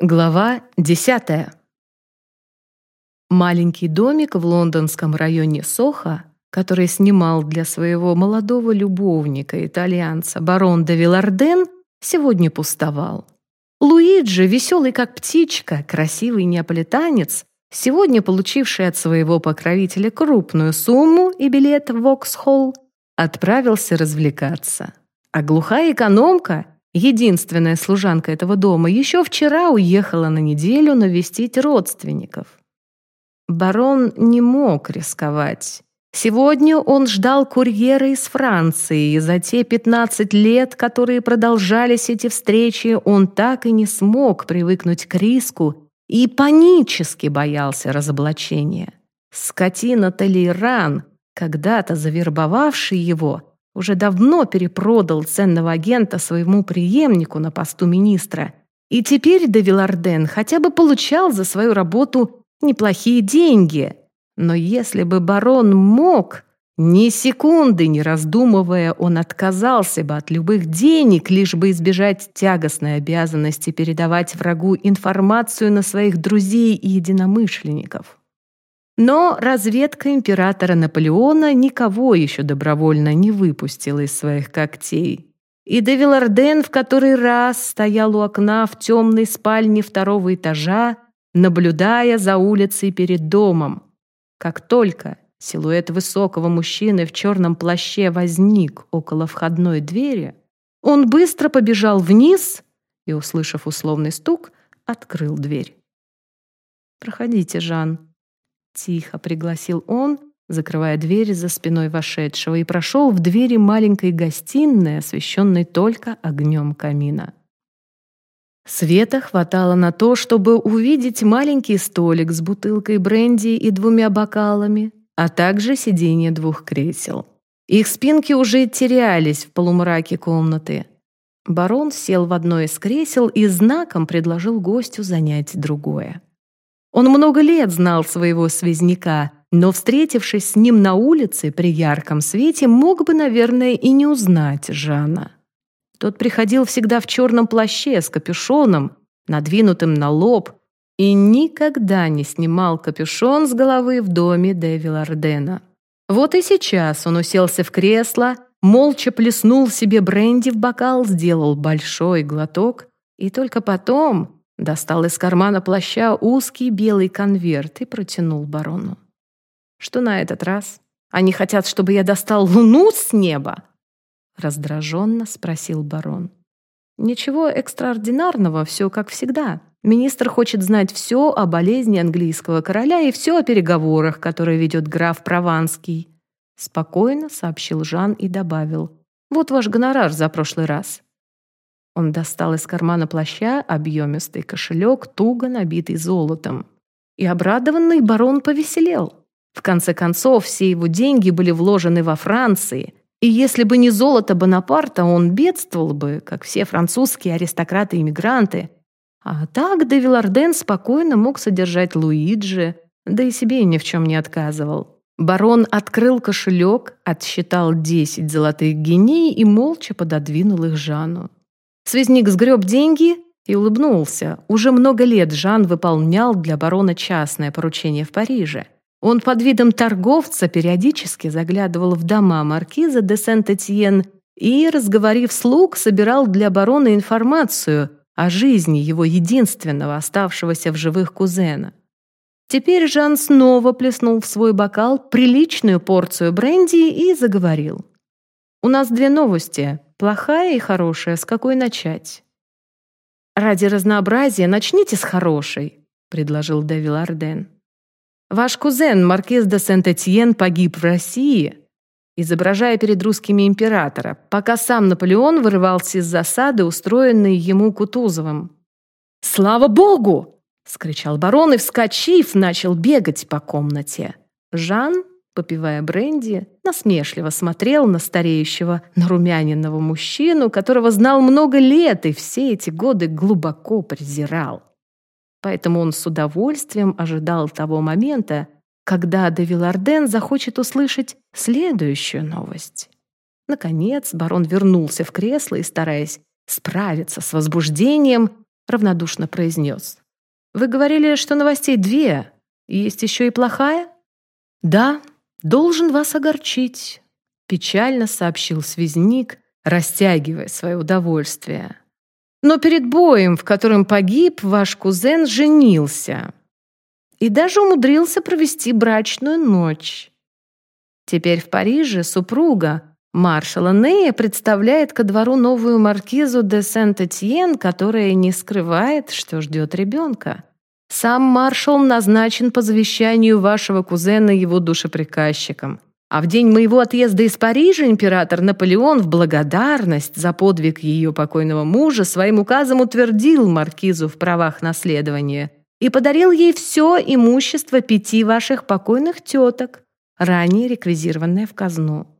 Глава десятая. Маленький домик в лондонском районе Сохо, который снимал для своего молодого любовника, итальянца, барон де Виларден, сегодня пустовал. Луиджи, веселый как птичка, красивый неаполитанец, сегодня получивший от своего покровителя крупную сумму и билет в Воксхолл, отправился развлекаться. А глухая экономка — единственная служанка этого дома, еще вчера уехала на неделю навестить родственников. Барон не мог рисковать. Сегодня он ждал курьера из Франции, и за те 15 лет, которые продолжались эти встречи, он так и не смог привыкнуть к риску и панически боялся разоблачения. Скотина Толейран, когда-то завербовавший его, уже давно перепродал ценного агента своему преемнику на посту министра. И теперь Девиларден хотя бы получал за свою работу неплохие деньги. Но если бы барон мог, ни секунды не раздумывая, он отказался бы от любых денег, лишь бы избежать тягостной обязанности передавать врагу информацию на своих друзей и единомышленников. Но разведка императора Наполеона никого еще добровольно не выпустила из своих когтей. И Девиларден в который раз стоял у окна в темной спальне второго этажа, наблюдая за улицей перед домом. Как только силуэт высокого мужчины в черном плаще возник около входной двери, он быстро побежал вниз и, услышав условный стук, открыл дверь. «Проходите, Жан», Тихо пригласил он, закрывая дверь за спиной вошедшего, и прошел в двери маленькой гостиной, освещенной только огнем камина. Света хватало на то, чтобы увидеть маленький столик с бутылкой бренди и двумя бокалами, а также сиденье двух кресел. Их спинки уже терялись в полумраке комнаты. Барон сел в одно из кресел и знаком предложил гостю занять другое. Он много лет знал своего связняка, но, встретившись с ним на улице при ярком свете, мог бы, наверное, и не узнать Жана. Тот приходил всегда в черном плаще с капюшоном, надвинутым на лоб, и никогда не снимал капюшон с головы в доме Дэви Лардена. Вот и сейчас он уселся в кресло, молча плеснул себе бренди в бокал, сделал большой глоток, и только потом, Достал из кармана плаща узкий белый конверт и протянул барону. «Что на этот раз? Они хотят, чтобы я достал луну с неба?» Раздраженно спросил барон. «Ничего экстраординарного, все как всегда. Министр хочет знать все о болезни английского короля и все о переговорах, которые ведет граф Прованский». Спокойно сообщил Жан и добавил. «Вот ваш гонорар за прошлый раз. Он достал из кармана плаща объемистый кошелек, туго набитый золотом. И обрадованный барон повеселел. В конце концов, все его деньги были вложены во Франции, и если бы не золото Бонапарта, он бедствовал бы, как все французские аристократы-иммигранты. А так де Виларден спокойно мог содержать Луиджи, да и себе ни в чем не отказывал. Барон открыл кошелек, отсчитал 10 золотых геней и молча пододвинул их Жану. Связник сгреб деньги и улыбнулся. Уже много лет Жан выполнял для барона частное поручение в Париже. Он под видом торговца периодически заглядывал в дома маркиза де Сент-Этьен и, разговорив слуг, собирал для барона информацию о жизни его единственного оставшегося в живых кузена. Теперь Жан снова плеснул в свой бокал приличную порцию бренди и заговорил. «У нас две новости. Плохая и хорошая, с какой начать? Ради разнообразия начните с хорошей, предложил Дэвил Арден. Ваш кузен, маркиз де Сент-Этьен, погиб в России, изображая перед русскими императора, пока сам Наполеон вырывался из засады, устроенной ему Кутузовым. «Слава Богу!» — скричал барон и, вскочив, начал бегать по комнате. Жан попивая бренди, насмешливо смотрел на стареющего, нарумяненного мужчину, которого знал много лет и все эти годы глубоко презирал. Поэтому он с удовольствием ожидал того момента, когда де Виларден захочет услышать следующую новость. Наконец барон вернулся в кресло и, стараясь справиться с возбуждением, равнодушно произнес. «Вы говорили, что новостей две. Есть еще и плохая?» «Да, должен вас огорчить», — печально сообщил связник, растягивая свое удовольствие. «Но перед боем, в котором погиб, ваш кузен женился и даже умудрился провести брачную ночь. Теперь в Париже супруга маршала Нея представляет ко двору новую маркизу де Сент-Этьен, которая не скрывает, что ждет ребенка. Сам маршал назначен по завещанию вашего кузена его душеприказчиком. А в день моего отъезда из Парижа император Наполеон в благодарность за подвиг ее покойного мужа своим указом утвердил маркизу в правах наследования и подарил ей все имущество пяти ваших покойных теток, ранее реквизированное в казну.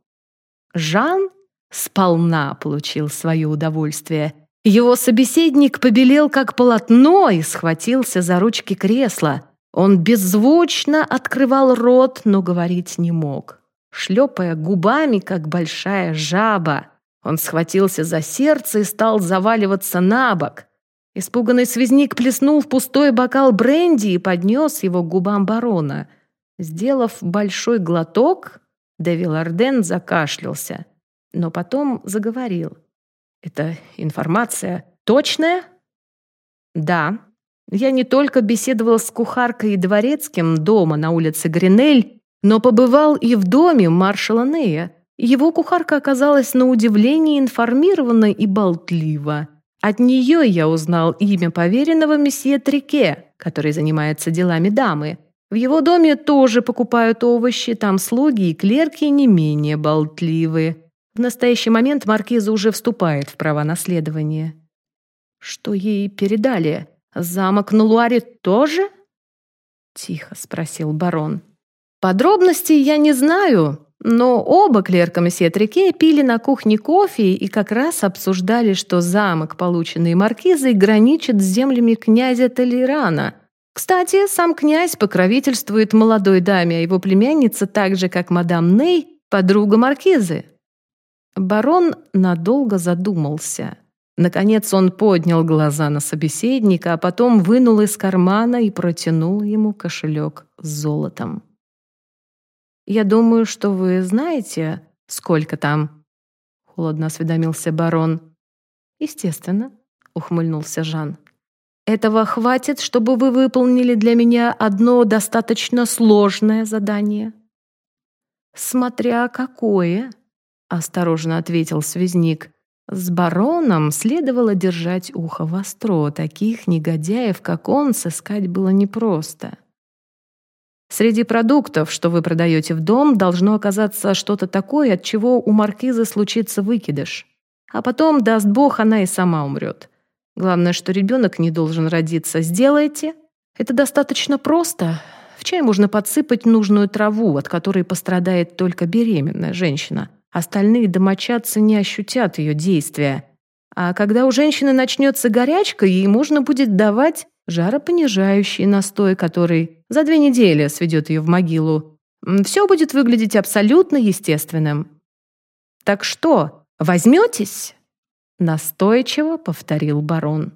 Жан сполна получил свое удовольствие. Его собеседник побелел как полотно и схватился за ручки кресла. Он беззвучно открывал рот, но говорить не мог. Шлепая губами, как большая жаба, он схватился за сердце и стал заваливаться на бок. Испуганный связник плеснул в пустой бокал бренди и поднес его к губам барона — Сделав большой глоток, Дэвил Арден закашлялся, но потом заговорил. «Это информация точная?» «Да. Я не только беседовал с кухаркой и дворецким дома на улице Гринель, но побывал и в доме маршала Нея. Его кухарка оказалась на удивление информирована и болтлива. От нее я узнал имя поверенного месье Трике, который занимается делами дамы. В его доме тоже покупают овощи, там слуги и клерки не менее болтливые. В настоящий момент маркиза уже вступает в права наследования. Что ей передали? Замок на Луаре тоже? Тихо спросил барон. Подробностей я не знаю, но оба клерка месье Трике пили на кухне кофе и как раз обсуждали, что замок, полученный маркизой, граничит с землями князя Толерана – кстати, сам князь покровительствует молодой даме, а его племянница, так же, как мадам Ней, подруга маркизы. Барон надолго задумался. Наконец он поднял глаза на собеседника, а потом вынул из кармана и протянул ему кошелек с золотом. «Я думаю, что вы знаете, сколько там?» — холодно осведомился барон. «Естественно», — ухмыльнулся Жан. Этого хватит, чтобы вы выполнили для меня одно достаточно сложное задание. Смотря какое, осторожно ответил связник. С бароном следовало держать ухо востро, таких негодяев, как он, сыскать было непросто. Среди продуктов, что вы продаете в дом, должно оказаться что-то такое, от чего у маркизы случится выкидыш. А потом, даст бог, она и сама умрет. Главное, что ребенок не должен родиться. Сделайте. Это достаточно просто. В чай можно подсыпать нужную траву, от которой пострадает только беременная женщина. Остальные домочадцы не ощутят ее действия. А когда у женщины начнется горячка, ей можно будет давать жаропонижающий настой, который за две недели сведет ее в могилу. Все будет выглядеть абсолютно естественным. Так что, возьметесь? Настойчиво повторил барон.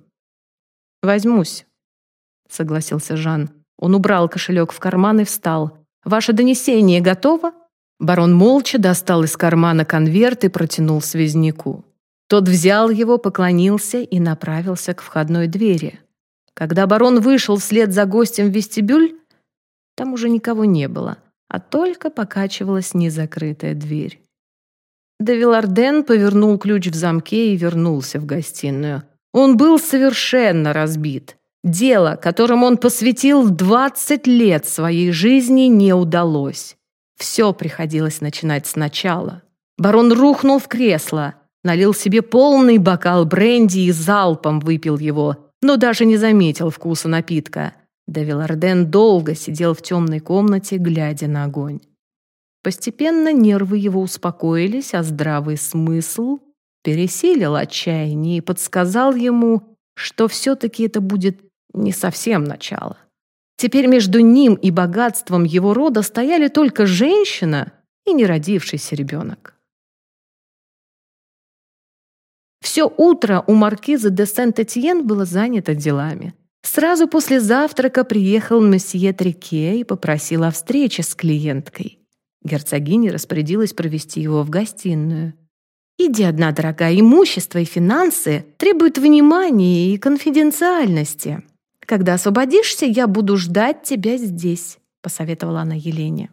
«Возьмусь», — согласился Жан. Он убрал кошелек в карман и встал. «Ваше донесение готово?» Барон молча достал из кармана конверт и протянул связнику. Тот взял его, поклонился и направился к входной двери. Когда барон вышел вслед за гостем в вестибюль, там уже никого не было, а только покачивалась незакрытая дверь. Девиларден повернул ключ в замке и вернулся в гостиную. Он был совершенно разбит. Дело, которым он посвятил 20 лет своей жизни, не удалось. Все приходилось начинать сначала. Барон рухнул в кресло, налил себе полный бокал бренди и залпом выпил его, но даже не заметил вкуса напитка. Девиларден долго сидел в темной комнате, глядя на огонь. Постепенно нервы его успокоились, а здравый смысл пересилил отчаяние и подсказал ему, что все-таки это будет не совсем начало. Теперь между ним и богатством его рода стояли только женщина и неродившийся ребенок. Все утро у маркиза де Сент-Этьен было занято делами. Сразу после завтрака приехал месье Трике и попросил о встрече с клиенткой. Герцогиня распорядилась провести его в гостиную. «Иди одна, дорогая, имущество и финансы требуют внимания и конфиденциальности. Когда освободишься, я буду ждать тебя здесь», — посоветовала она Елене.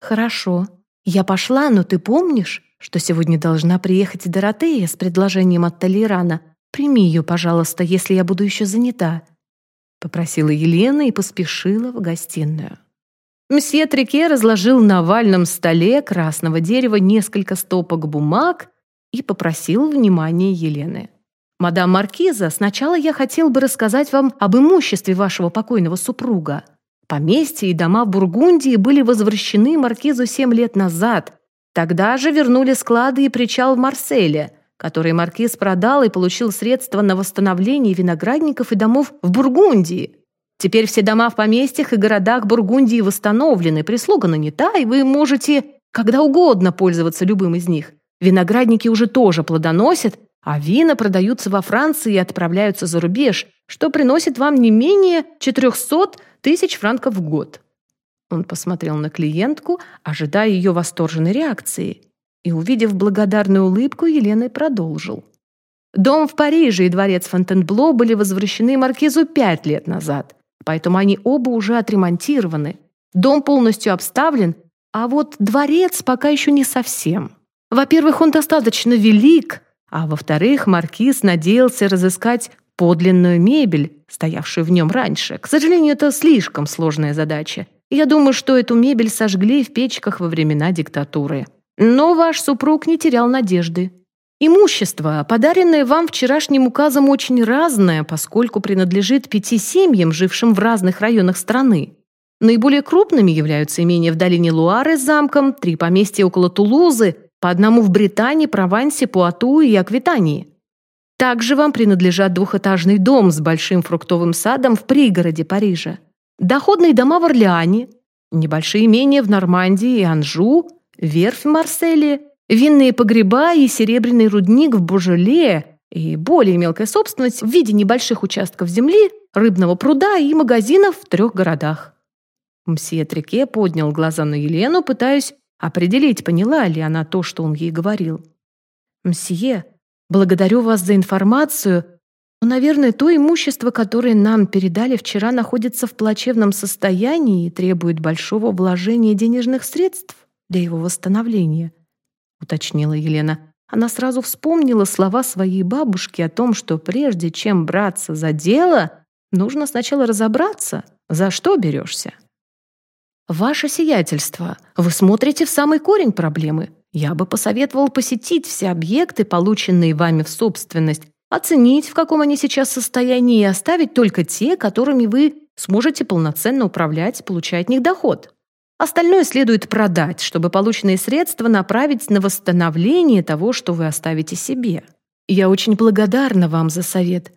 «Хорошо. Я пошла, но ты помнишь, что сегодня должна приехать Доротея с предложением от Толерана? Прими ее, пожалуйста, если я буду еще занята», — попросила Елена и поспешила в гостиную. Мсье Трике разложил на овальном столе красного дерева несколько стопок бумаг и попросил внимания Елены. «Мадам Маркиза, сначала я хотел бы рассказать вам об имуществе вашего покойного супруга. Поместья и дома в Бургундии были возвращены Маркизу семь лет назад. Тогда же вернули склады и причал в Марселе, который Маркиз продал и получил средства на восстановление виноградников и домов в Бургундии. Теперь все дома в поместьях и городах Бургундии восстановлены, прислуга нанята, и вы можете когда угодно пользоваться любым из них. Виноградники уже тоже плодоносят, а вина продаются во Франции и отправляются за рубеж, что приносит вам не менее 400 тысяч франков в год». Он посмотрел на клиентку, ожидая ее восторженной реакции, и, увидев благодарную улыбку, Еленой продолжил. Дом в Париже и дворец Фонтенбло были возвращены маркизу пять лет назад поэтому они оба уже отремонтированы. Дом полностью обставлен, а вот дворец пока еще не совсем. Во-первых, он достаточно велик, а во-вторых, маркиз надеялся разыскать подлинную мебель, стоявшую в нем раньше. К сожалению, это слишком сложная задача. Я думаю, что эту мебель сожгли в печках во времена диктатуры. Но ваш супруг не терял надежды. Имущество, подаренное вам вчерашним указом, очень разное, поскольку принадлежит пяти семьям, жившим в разных районах страны. Наиболее крупными являются имения в долине Луары с замком, три поместья около Тулузы, по одному в Британии, Провансе, Пуату и Аквитании. Также вам принадлежат двухэтажный дом с большим фруктовым садом в пригороде Парижа, доходные дома в Орлеане, небольшие имения в Нормандии и Анжу, верфь в Марселе Винные погреба и серебряный рудник в Бужеле и более мелкая собственность в виде небольших участков земли, рыбного пруда и магазинов в трех городах. Мсье Трике поднял глаза на Елену, пытаясь определить, поняла ли она то, что он ей говорил. «Мсье, благодарю вас за информацию, но, наверное, то имущество, которое нам передали вчера, находится в плачевном состоянии и требует большого вложения денежных средств для его восстановления. — уточнила Елена. Она сразу вспомнила слова своей бабушки о том, что прежде чем браться за дело, нужно сначала разобраться, за что берешься. «Ваше сиятельство, вы смотрите в самый корень проблемы. Я бы посоветовал посетить все объекты, полученные вами в собственность, оценить, в каком они сейчас состоянии, и оставить только те, которыми вы сможете полноценно управлять, получая от них доход. Остальное следует продать, чтобы полученные средства направить на восстановление того, что вы оставите себе. Я очень благодарна вам за совет.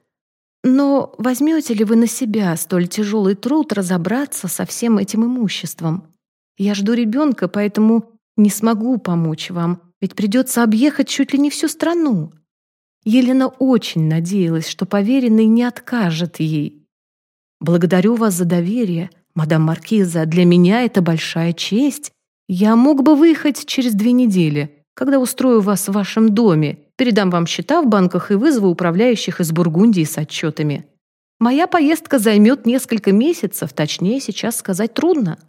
Но возьмете ли вы на себя столь тяжелый труд разобраться со всем этим имуществом? Я жду ребенка, поэтому не смогу помочь вам, ведь придется объехать чуть ли не всю страну. Елена очень надеялась, что поверенный не откажет ей. Благодарю вас за доверие, «Мадам Маркиза, для меня это большая честь. Я мог бы выехать через две недели, когда устрою вас в вашем доме, передам вам счета в банках и вызову управляющих из Бургундии с отчетами. Моя поездка займет несколько месяцев, точнее сейчас сказать трудно».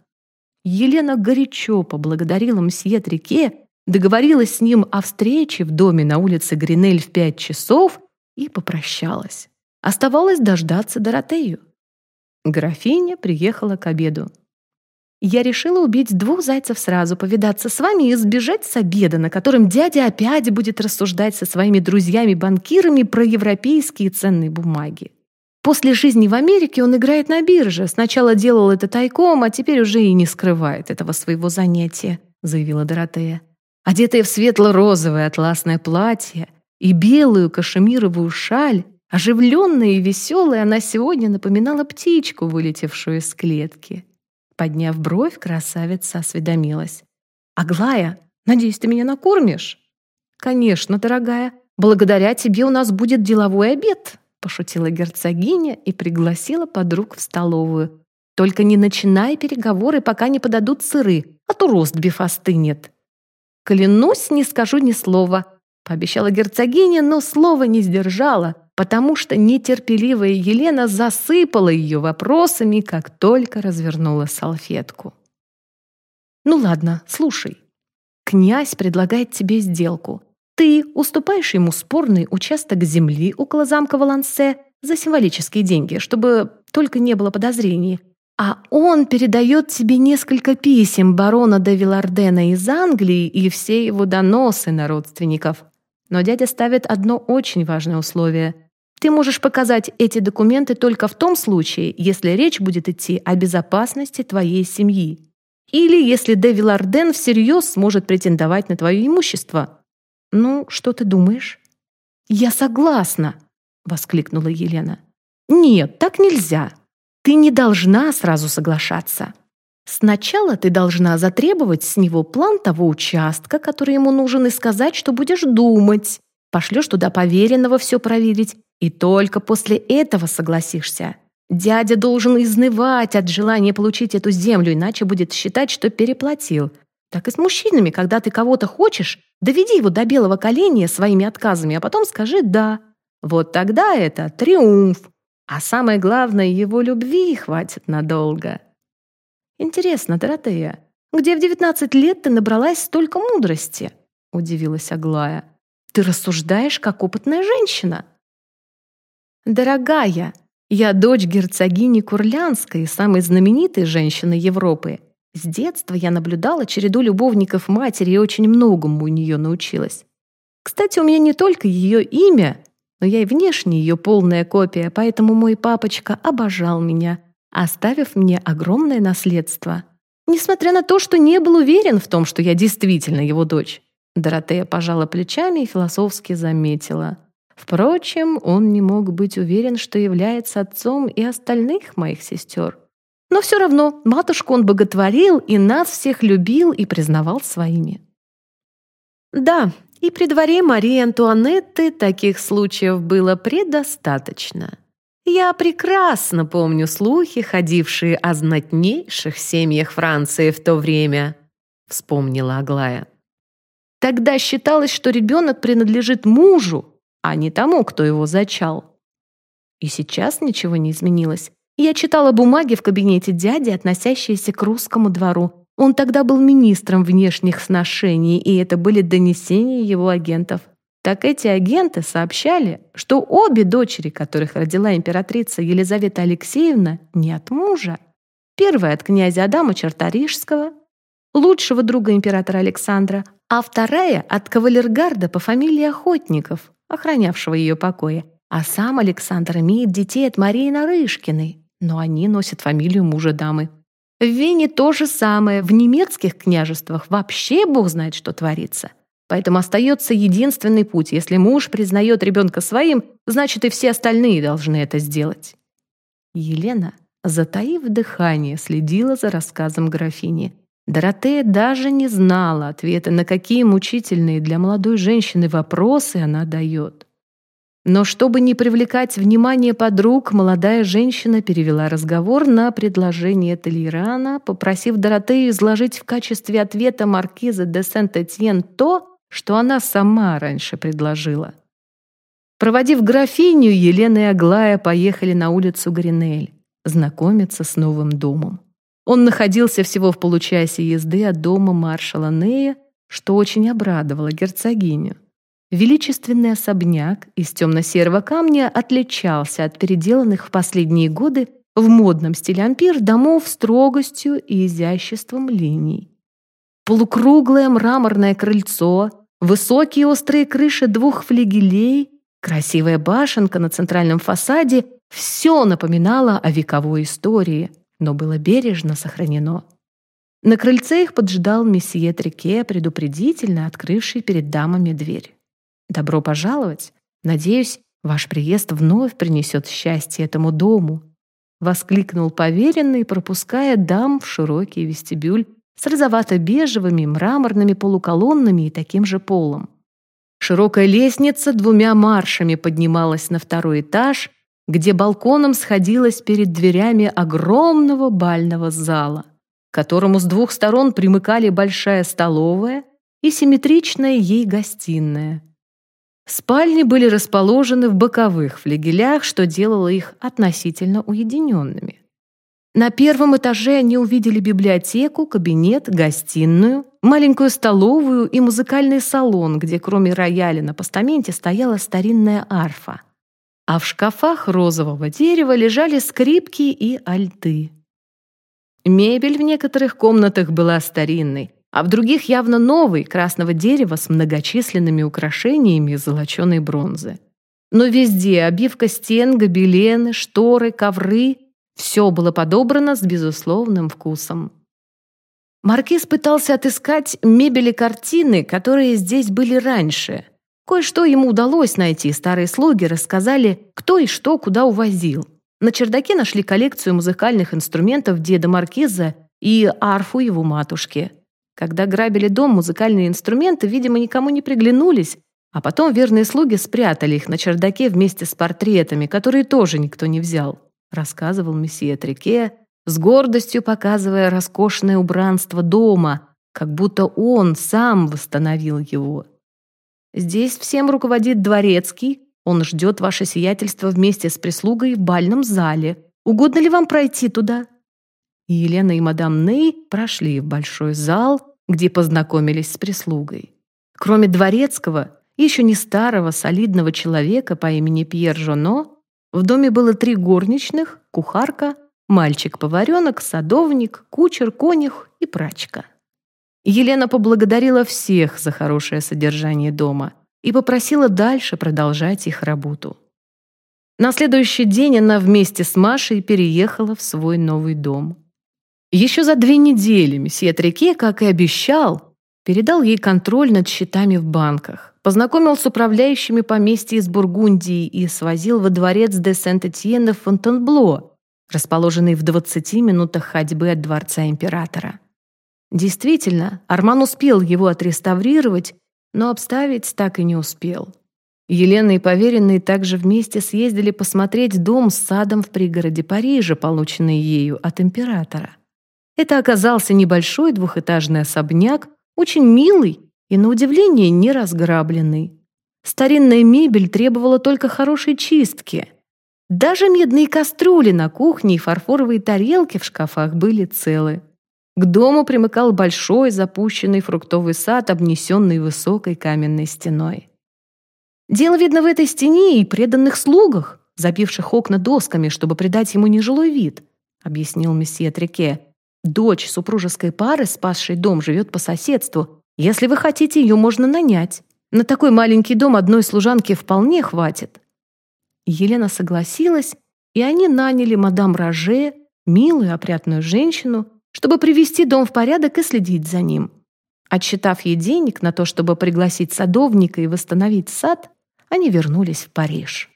Елена горячо поблагодарила мсье Трике, договорилась с ним о встрече в доме на улице Гринель в пять часов и попрощалась. Оставалось дождаться Доротею. Графиня приехала к обеду. Я решила убить двух зайцев сразу, повидаться с вами и сбежать с обеда, на котором дядя опять будет рассуждать со своими друзьями-банкирами про европейские ценные бумаги. После жизни в Америке он играет на бирже. Сначала делал это тайком, а теперь уже и не скрывает этого своего занятия», — заявила Доротея. Одетая в светло-розовое атласное платье и белую кашемировую шаль, Оживленная и веселая, она сегодня напоминала птичку, вылетевшую из клетки. Подняв бровь, красавица осведомилась. «Аглая, надеюсь, ты меня накормишь?» «Конечно, дорогая. Благодаря тебе у нас будет деловой обед», пошутила герцогиня и пригласила подруг в столовую. «Только не начинай переговоры, пока не подадут сыры, а то ростбиф остынет». «Клянусь, не скажу ни слова», пообещала герцогиня, но слова не сдержала, потому что нетерпеливая Елена засыпала ее вопросами, как только развернула салфетку. «Ну ладно, слушай. Князь предлагает тебе сделку. Ты уступаешь ему спорный участок земли около замка Валансе за символические деньги, чтобы только не было подозрений. А он передает тебе несколько писем барона де Вилардена из Англии и все его доносы на родственников. Но дядя ставит одно очень важное условие. Ты можешь показать эти документы только в том случае, если речь будет идти о безопасности твоей семьи. Или если де Виларден всерьез сможет претендовать на твое имущество. «Ну, что ты думаешь?» «Я согласна!» — воскликнула Елена. «Нет, так нельзя. Ты не должна сразу соглашаться. Сначала ты должна затребовать с него план того участка, который ему нужен, и сказать, что будешь думать. Пошлешь туда поверенного все проверить, и только после этого согласишься. Дядя должен изнывать от желания получить эту землю, иначе будет считать, что переплатил. Так и с мужчинами, когда ты кого-то хочешь, доведи его до белого коленя своими отказами, а потом скажи «да». Вот тогда это триумф. А самое главное, его любви хватит надолго. Интересно, Доротея, где в 19 лет ты набралась столько мудрости? Удивилась Аглая. Ты рассуждаешь, как опытная женщина. Дорогая, я дочь герцогини Курлянской, самой знаменитой женщины Европы. С детства я наблюдала череду любовников матери и очень многому у нее научилась. Кстати, у меня не только ее имя, но я и внешне ее полная копия, поэтому мой папочка обожал меня, оставив мне огромное наследство. Несмотря на то, что не был уверен в том, что я действительно его дочь. Доротея пожала плечами и философски заметила. Впрочем, он не мог быть уверен, что является отцом и остальных моих сестер. Но все равно матушку он боготворил и нас всех любил и признавал своими. Да, и при дворе Марии Антуанетты таких случаев было предостаточно. Я прекрасно помню слухи, ходившие о знатнейших семьях Франции в то время, вспомнила Аглая. Тогда считалось, что ребенок принадлежит мужу, а не тому, кто его зачал. И сейчас ничего не изменилось. Я читала бумаги в кабинете дяди, относящиеся к русскому двору. Он тогда был министром внешних сношений, и это были донесения его агентов. Так эти агенты сообщали, что обе дочери, которых родила императрица Елизавета Алексеевна, не от мужа. Первая от князя Адама Чарторижского, лучшего друга императора Александра, а вторая от кавалергарда по фамилии Охотников, охранявшего ее покои. А сам Александр имеет детей от Марии Нарышкиной, но они носят фамилию мужа дамы. В Вене то же самое, в немецких княжествах вообще бог знает, что творится. Поэтому остается единственный путь. Если муж признает ребенка своим, значит и все остальные должны это сделать. Елена, затаив дыхание, следила за рассказом графини. Доротея даже не знала ответа, на какие мучительные для молодой женщины вопросы она дает. Но чтобы не привлекать внимание подруг, молодая женщина перевела разговор на предложение Толейрана, попросив Доротею изложить в качестве ответа маркиза де Сент-Этьен то, что она сама раньше предложила. Проводив графиню, Елена и Аглая поехали на улицу Гринель знакомиться с новым домом. Он находился всего в получасе езды от дома маршала Нея, что очень обрадовало герцогиню. Величественный особняк из темно-серого камня отличался от переделанных в последние годы в модном стиле ампир домов строгостью и изяществом линий. Полукруглое мраморное крыльцо, высокие острые крыши двух флигелей, красивая башенка на центральном фасаде — все напоминало о вековой истории, но было бережно сохранено. На крыльце их поджидал месье Трике, предупредительно открывший перед дамами дверь. Добро пожаловать. Надеюсь, ваш приезд вновь принесет счастье этому дому. Воскликнул поверенный, пропуская дам в широкий вестибюль с розовато-бежевыми мраморными полуколоннами и таким же полом. Широкая лестница двумя маршами поднималась на второй этаж, где балконом сходилась перед дверями огромного бального зала, к которому с двух сторон примыкали большая столовая и симметричная ей гостиная. Спальни были расположены в боковых флигелях, что делало их относительно уединенными. На первом этаже они увидели библиотеку, кабинет, гостиную, маленькую столовую и музыкальный салон, где кроме рояля на постаменте стояла старинная арфа. А в шкафах розового дерева лежали скрипки и альты. Мебель в некоторых комнатах была старинной, а в других явно новой, красного дерева с многочисленными украшениями из золоченой бронзы. Но везде обивка стен, гобелены, шторы, ковры — все было подобрано с безусловным вкусом. Маркиз пытался отыскать мебели картины, которые здесь были раньше. Кое-что ему удалось найти, старые слуги рассказали, кто и что куда увозил. На чердаке нашли коллекцию музыкальных инструментов деда Маркиза и арфу его матушки — когда грабили дом, музыкальные инструменты, видимо, никому не приглянулись, а потом верные слуги спрятали их на чердаке вместе с портретами, которые тоже никто не взял, рассказывал месье Трике, с гордостью показывая роскошное убранство дома, как будто он сам восстановил его. Здесь всем руководит дворецкий, он ждет ваше сиятельство вместе с прислугой в бальном зале. Угодно ли вам пройти туда? и Елена и мадам Ней прошли в большой зал, где познакомились с прислугой. Кроме дворецкого, еще не старого, солидного человека по имени Пьер Жоно, в доме было три горничных, кухарка, мальчик-поваренок, садовник, кучер, конюх и прачка. Елена поблагодарила всех за хорошее содержание дома и попросила дальше продолжать их работу. На следующий день она вместе с Машей переехала в свой новый дом. Еще за две недели месье Трике, как и обещал, передал ей контроль над счетами в банках, познакомил с управляющими поместья из Бургундии и свозил во дворец де Сент-Этьена в Фонтенбло, расположенный в 20 минутах ходьбы от дворца императора. Действительно, Арман успел его отреставрировать, но обставить так и не успел. Елена и поверенные также вместе съездили посмотреть дом с садом в пригороде Парижа, полученный ею от императора. Это оказался небольшой двухэтажный особняк, очень милый и, на удивление, не разграбленный. Старинная мебель требовала только хорошей чистки. Даже медные кастрюли на кухне и фарфоровые тарелки в шкафах были целы. К дому примыкал большой запущенный фруктовый сад, обнесенный высокой каменной стеной. Дело, видно, в этой стене и преданных слугах, забивших окна досками, чтобы придать ему нежилой вид, объяснил месье Трике. Дочь супружеской пары, спасшей дом, живет по соседству. Если вы хотите, ее можно нанять. На такой маленький дом одной служанки вполне хватит». Елена согласилась, и они наняли мадам Роже, милую опрятную женщину, чтобы привести дом в порядок и следить за ним. Отсчитав ей денег на то, чтобы пригласить садовника и восстановить сад, они вернулись в Париж.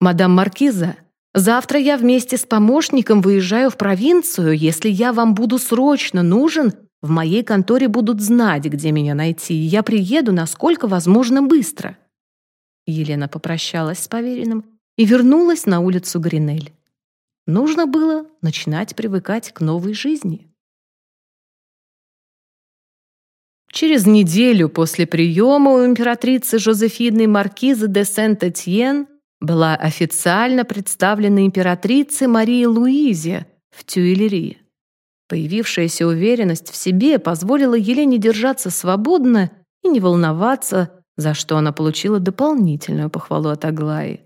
Мадам Маркиза Завтра я вместе с помощником выезжаю в провинцию. Если я вам буду срочно нужен, в моей конторе будут знать, где меня найти, и я приеду, насколько возможно, быстро». Елена попрощалась с поверенным и вернулась на улицу Гринель. Нужно было начинать привыкать к новой жизни. Через неделю после приема у императрицы Жозефины Маркизы де Сент-Этьен была официально представлена императрице Марии Луизе в Тюильри. Появившаяся уверенность в себе позволила Елене держаться свободно и не волноваться, за что она получила дополнительную похвалу от Аглаи.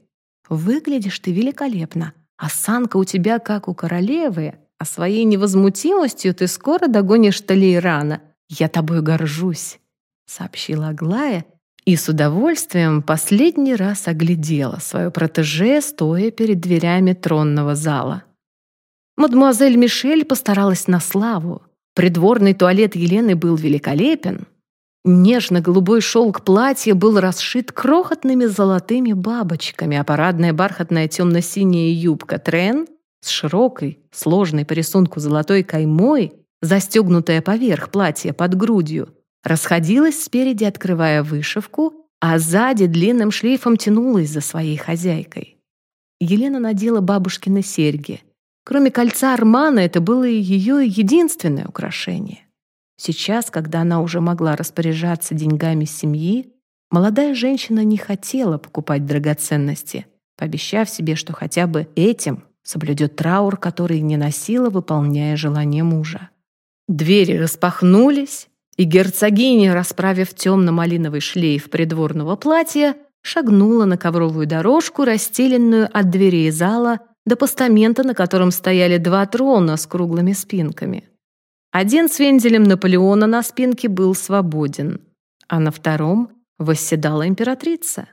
«Выглядишь ты великолепно. Осанка у тебя как у королевы, а своей невозмутимостью ты скоро догонишь Талейрана. Я тобой горжусь», — сообщила Аглая и с удовольствием последний раз оглядела свою протеже, стоя перед дверями тронного зала. Мадемуазель Мишель постаралась на славу. Придворный туалет Елены был великолепен. Нежно-голубой шелк платья был расшит крохотными золотыми бабочками, а парадная бархатная темно-синяя юбка трен с широкой, сложной по рисунку золотой каймой, застегнутая поверх платья под грудью, расходилась спереди, открывая вышивку, а сзади длинным шлейфом тянулась за своей хозяйкой. Елена надела бабушкины серьги. Кроме кольца Армана, это было ее единственное украшение. Сейчас, когда она уже могла распоряжаться деньгами семьи, молодая женщина не хотела покупать драгоценности, пообещав себе, что хотя бы этим соблюдет траур, который не носила, выполняя желание мужа. Двери распахнулись, и герцогиня, расправив темно-малиновый шлейф придворного платья, шагнула на ковровую дорожку, расстеленную от дверей зала до постамента, на котором стояли два трона с круглыми спинками. Один с вензелем Наполеона на спинке был свободен, а на втором восседала императрица.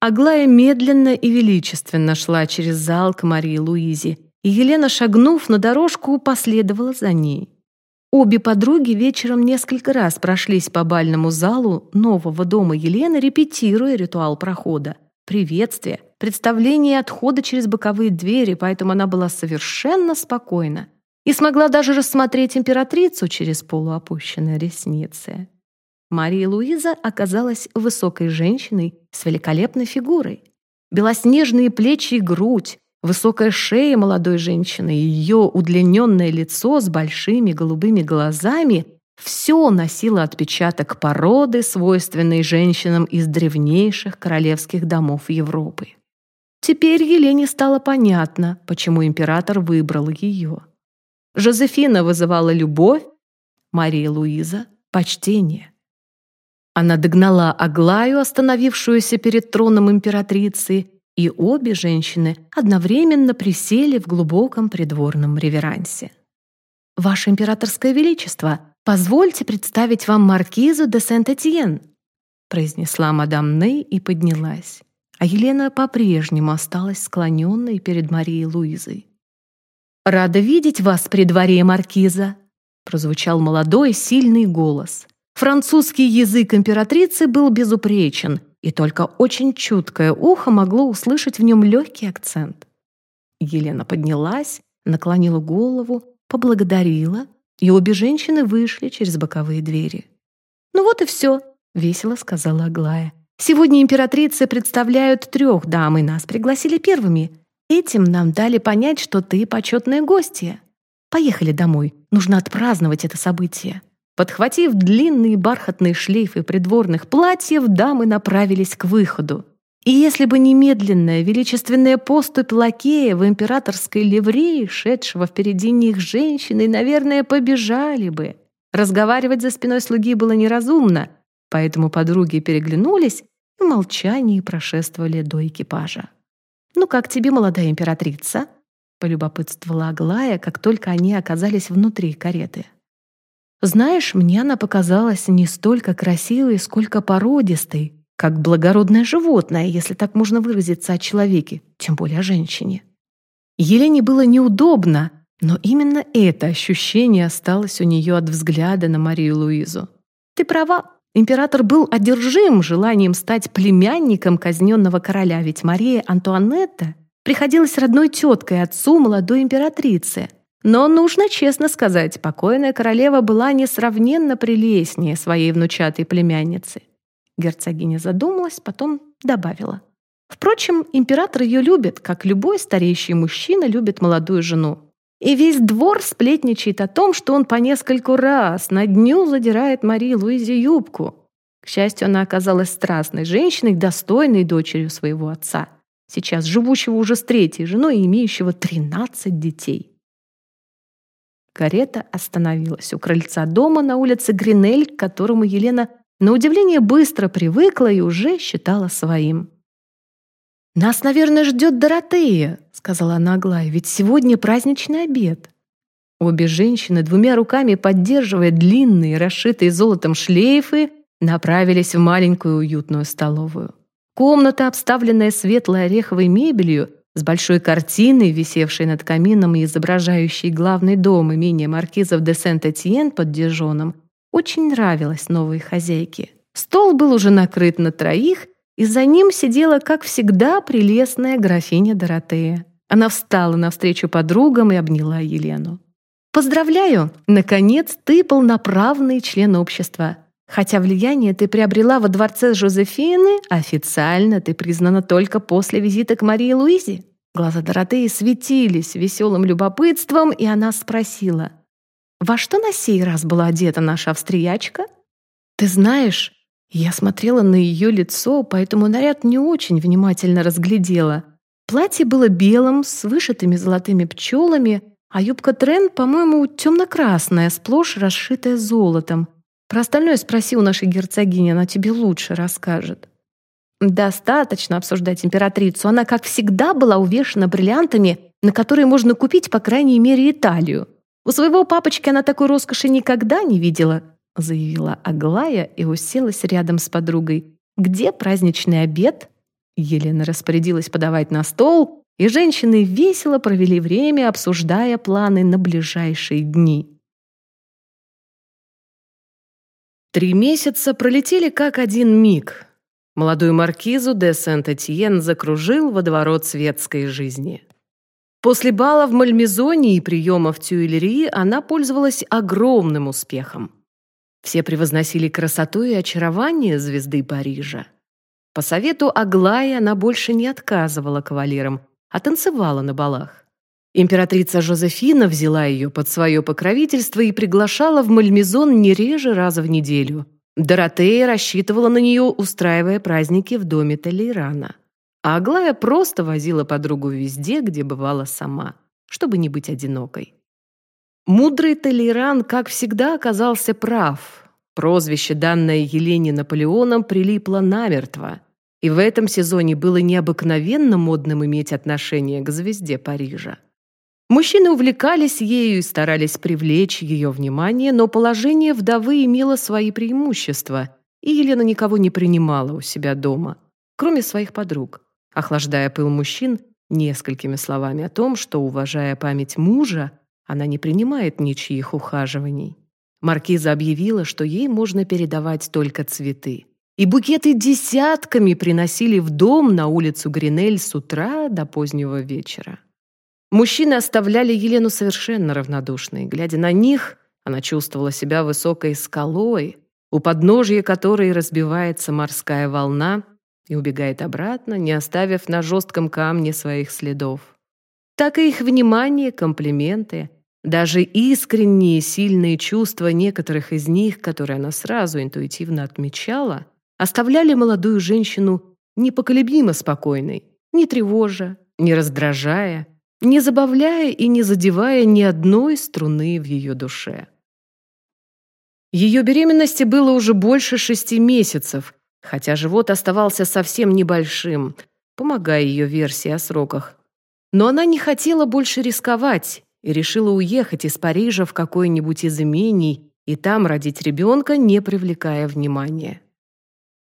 Аглая медленно и величественно шла через зал к Марии Луизе, и Елена, шагнув на дорожку, последовала за ней. Обе подруги вечером несколько раз прошлись по бальному залу нового дома Елены, репетируя ритуал прохода, приветствия, представления отхода через боковые двери, поэтому она была совершенно спокойна и смогла даже рассмотреть императрицу через полуопущенные ресницы. Мария Луиза оказалась высокой женщиной с великолепной фигурой. Белоснежные плечи и грудь, Высокая шея молодой женщины и ее удлиненное лицо с большими голубыми глазами все носило отпечаток породы, свойственной женщинам из древнейших королевских домов Европы. Теперь Елене стало понятно, почему император выбрал ее. Жозефина вызывала любовь, Мария Луиза — почтение. Она догнала Аглаю, остановившуюся перед троном императрицы, и обе женщины одновременно присели в глубоком придворном реверансе. «Ваше императорское величество, позвольте представить вам маркизу де Сент-Этьен», произнесла мадам Ней и поднялась, а Елена по-прежнему осталась склоненной перед Марией Луизой. «Рада видеть вас при дворе, маркиза», прозвучал молодой, сильный голос. Французский язык императрицы был безупречен, и только очень чуткое ухо могло услышать в нем легкий акцент. Елена поднялась, наклонила голову, поблагодарила, и обе женщины вышли через боковые двери. «Ну вот и все», — весело сказала Аглая. «Сегодня императрицы представляют трех дам, и нас пригласили первыми. Этим нам дали понять, что ты почетная гостья. Поехали домой, нужно отпраздновать это событие». Подхватив длинные бархатные шлейфы придворных платьев, дамы направились к выходу. И если бы не медленная, величественная поступь лакея в императорской ливреи, шедшего впереди них женщины, наверное, побежали бы. Разговаривать за спиной слуги было неразумно, поэтому подруги переглянулись и в молчании прошествовали до экипажа. «Ну как тебе, молодая императрица?» — полюбопытствовала Аглая, как только они оказались внутри кареты. Знаешь, мне она показалась не столько красивой, сколько породистой, как благородное животное, если так можно выразиться о человеке, тем более о женщине. Елене было неудобно, но именно это ощущение осталось у нее от взгляда на Марию Луизу. Ты права, император был одержим желанием стать племянником казненного короля, ведь Мария Антуанетта приходилась родной теткой отцу молодой императрицы — но нужно честно сказать, покойная королева была несравненно прелестнее своей внучатой племянницы. Герцогиня задумалась, потом добавила. Впрочем, император ее любит, как любой стареющий мужчина любит молодую жену. И весь двор сплетничает о том, что он по нескольку раз на дню задирает Марии Луизе юбку. К счастью, она оказалась страстной женщиной, достойной дочерью своего отца, сейчас живущего уже с третьей женой и имеющего 13 детей. Карета остановилась у крыльца дома на улице Гринель, к которому Елена, на удивление, быстро привыкла и уже считала своим. «Нас, наверное, ждет Доротея», — сказала она Аглае, «ведь сегодня праздничный обед». Обе женщины, двумя руками поддерживая длинные, расшитые золотом шлейфы, направились в маленькую уютную столовую. Комната, обставленная светлой ореховой мебелью, с большой картиной, висевшей над камином и изображающей главный дом имения маркизов де Сент-Этьен под Дижоном, очень нравилась новой хозяйке. Стол был уже накрыт на троих, и за ним сидела, как всегда, прелестная графиня Доротея. Она встала навстречу подругам и обняла Елену. «Поздравляю! Наконец, ты полноправный член общества. Хотя влияние ты приобрела во дворце Жозефины, официально ты признана только после визита к Марии Луизе». Глаза Доротеи светились веселым любопытством, и она спросила, «Во что на сей раз была одета наша австриячка?» «Ты знаешь, я смотрела на ее лицо, поэтому наряд не очень внимательно разглядела. Платье было белым, с вышитыми золотыми пчелами, а юбка Трен, по-моему, темно-красная, сплошь расшитая золотом. Про остальное спроси у нашей герцогини, она тебе лучше расскажет. Достаточно обсуждать императрицу. Она, как всегда, была увешана бриллиантами, на которые можно купить, по крайней мере, Италию. У своего папочки она такой роскоши никогда не видела, заявила Аглая и уселась рядом с подругой. Где праздничный обед? Елена распорядилась подавать на стол, и женщины весело провели время, обсуждая планы на ближайшие дни. Три месяца пролетели как один миг. Молодую маркизу де Сент-Этьен закружил водоворот светской жизни. После бала в Мальмезоне и приема в Тюильрии она пользовалась огромным успехом. Все превозносили красоту и очарование звезды Парижа. По совету Аглаи она больше не отказывала кавалерам, а танцевала на балах. Императрица Жозефина взяла ее под свое покровительство и приглашала в Мальмезон не реже раза в неделю. Доротея рассчитывала на нее, устраивая праздники в доме Толейрана. А Аглая просто возила подругу везде, где бывала сама, чтобы не быть одинокой. Мудрый Толейран, как всегда, оказался прав. Прозвище, данное Елене Наполеоном, прилипло намертво. И в этом сезоне было необыкновенно модным иметь отношение к звезде Парижа. Мужчины увлекались ею и старались привлечь ее внимание, но положение вдовы имело свои преимущества, и Елена никого не принимала у себя дома, кроме своих подруг, охлаждая пыл мужчин несколькими словами о том, что, уважая память мужа, она не принимает ничьих ухаживаний. Маркиза объявила, что ей можно передавать только цветы. И букеты десятками приносили в дом на улицу Гринель с утра до позднего вечера. Мужчины оставляли Елену совершенно равнодушной. Глядя на них, она чувствовала себя высокой скалой, у подножья которой разбивается морская волна и убегает обратно, не оставив на жестком камне своих следов. Так и их внимание, комплименты, даже искренние сильные чувства некоторых из них, которые она сразу интуитивно отмечала, оставляли молодую женщину непоколебимо спокойной, не тревожа, не раздражая, не забавляя и не задевая ни одной струны в ее душе. Ее беременности было уже больше шести месяцев, хотя живот оставался совсем небольшим, помогая ее версии о сроках. Но она не хотела больше рисковать и решила уехать из Парижа в какой-нибудь из имений и там родить ребенка, не привлекая внимания.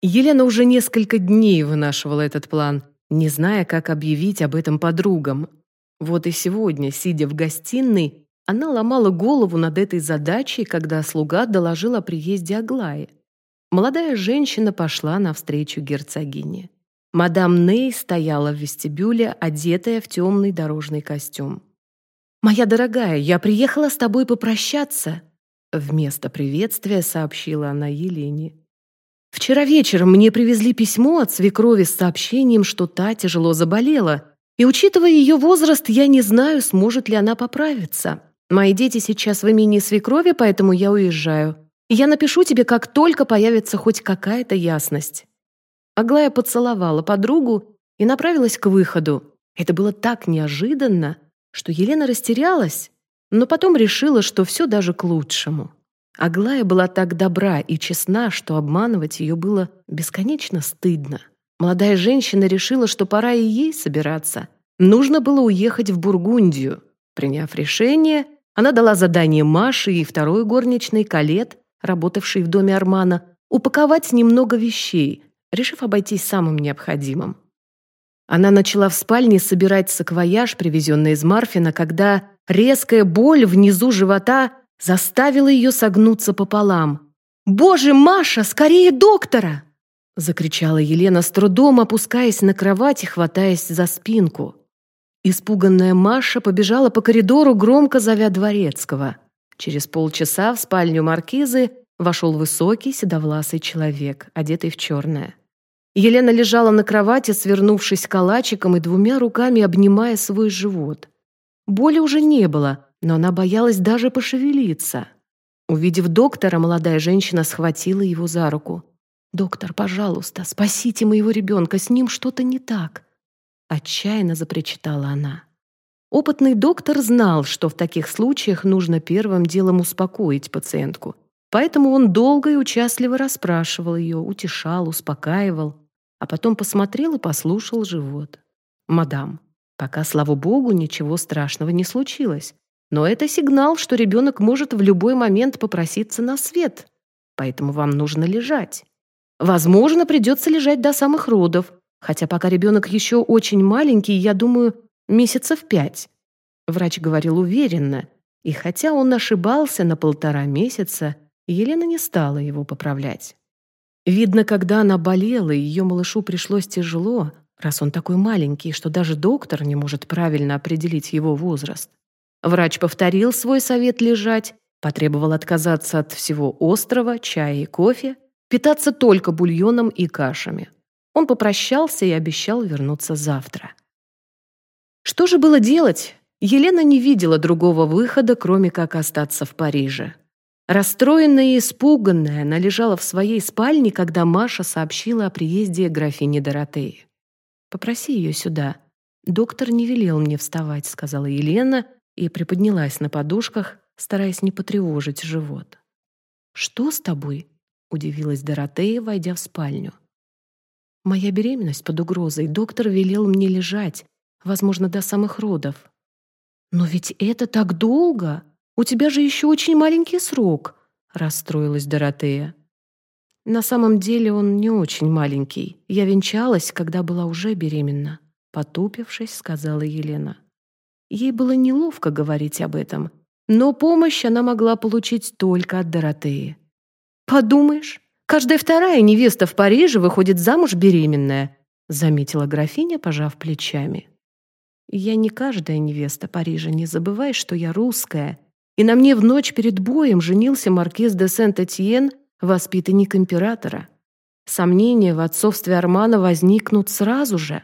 Елена уже несколько дней вынашивала этот план, не зная, как объявить об этом подругам. Вот и сегодня, сидя в гостиной, она ломала голову над этой задачей, когда слуга доложил о приезде Аглаи. Молодая женщина пошла навстречу герцогине. Мадам Ней стояла в вестибюле, одетая в темный дорожный костюм. «Моя дорогая, я приехала с тобой попрощаться», вместо приветствия сообщила она Елене. «Вчера вечером мне привезли письмо от свекрови с сообщением, что та тяжело заболела, и учитывая ее возраст, я не знаю, сможет ли она поправиться. Мои дети сейчас в имении свекрови, поэтому я уезжаю. Я напишу тебе, как только появится хоть какая-то ясность». Аглая поцеловала подругу и направилась к выходу. Это было так неожиданно, что Елена растерялась, но потом решила, что все даже к лучшему. Аглая была так добра и честна, что обманывать ее было бесконечно стыдно. Молодая женщина решила, что пора и ей собираться. Нужно было уехать в Бургундию. Приняв решение, она дала задание Маше и второй горничной Калет, работавшей в доме Армана, упаковать немного вещей, решив обойтись самым необходимым. Она начала в спальне собирать саквояж, привезенный из Марфина, когда резкая боль внизу живота заставила ее согнуться пополам. «Боже, Маша, скорее доктора!» закричала Елена с трудом, опускаясь на кровать и хватаясь за спинку. Испуганная Маша побежала по коридору, громко зовя Дворецкого. Через полчаса в спальню маркизы вошел высокий седовласый человек, одетый в черное. Елена лежала на кровати, свернувшись калачиком и двумя руками обнимая свой живот. Боли уже не было, но она боялась даже пошевелиться. Увидев доктора, молодая женщина схватила его за руку. «Доктор, пожалуйста, спасите моего ребенка, с ним что-то не так!» Отчаянно запричитала она. Опытный доктор знал, что в таких случаях нужно первым делом успокоить пациентку. Поэтому он долго и участливо расспрашивал ее, утешал, успокаивал, а потом посмотрел и послушал живот. «Мадам, пока, слава богу, ничего страшного не случилось. Но это сигнал, что ребенок может в любой момент попроситься на свет, поэтому вам нужно лежать. Возможно, придется лежать до самых родов, хотя пока ребенок еще очень маленький, я думаю, месяцев пять. Врач говорил уверенно, и хотя он ошибался на полтора месяца, Елена не стала его поправлять. Видно, когда она болела, ее малышу пришлось тяжело, раз он такой маленький, что даже доктор не может правильно определить его возраст. Врач повторил свой совет лежать, потребовал отказаться от всего острого, чая и кофе, питаться только бульоном и кашами. Он попрощался и обещал вернуться завтра. Что же было делать? Елена не видела другого выхода, кроме как остаться в Париже. Расстроенная и испуганная, она лежала в своей спальне, когда Маша сообщила о приезде графини Доротеи. «Попроси ее сюда». «Доктор не велел мне вставать», — сказала Елена, и приподнялась на подушках, стараясь не потревожить живот. «Что с тобой?» — удивилась Доротея, войдя в спальню. «Моя беременность под угрозой. Доктор велел мне лежать, возможно, до самых родов». «Но ведь это так долго! У тебя же еще очень маленький срок!» — расстроилась Доротея. «На самом деле он не очень маленький. Я венчалась, когда была уже беременна», — потупившись, сказала Елена. Ей было неловко говорить об этом, но помощь она могла получить только от Доротеи. «Подумаешь, каждая вторая невеста в Париже выходит замуж беременная», заметила графиня, пожав плечами. «Я не каждая невеста Парижа, не забывай, что я русская, и на мне в ночь перед боем женился маркиз де Сент-Этьен, воспитанник императора. Сомнения в отцовстве Армана возникнут сразу же».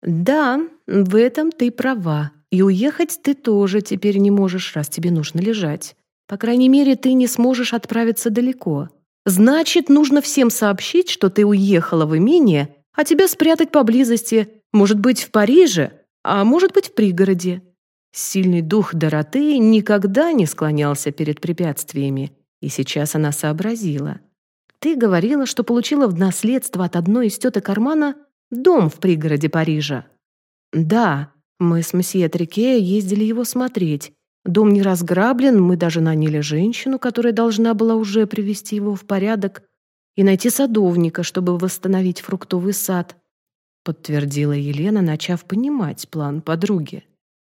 «Да, в этом ты права», и уехать ты тоже теперь не можешь, раз тебе нужно лежать. По крайней мере, ты не сможешь отправиться далеко. Значит, нужно всем сообщить, что ты уехала в имение, а тебя спрятать поблизости, может быть, в Париже, а может быть, в пригороде. Сильный дух Доротеи никогда не склонялся перед препятствиями, и сейчас она сообразила. Ты говорила, что получила в наследство от одной из теток Армана дом в пригороде Парижа. Да, мы с месье Трике ездили его смотреть. Дом не разграблен, мы даже наняли женщину, которая должна была уже привести его в порядок и найти садовника, чтобы восстановить фруктовый сад, подтвердила Елена, начав понимать план подруги.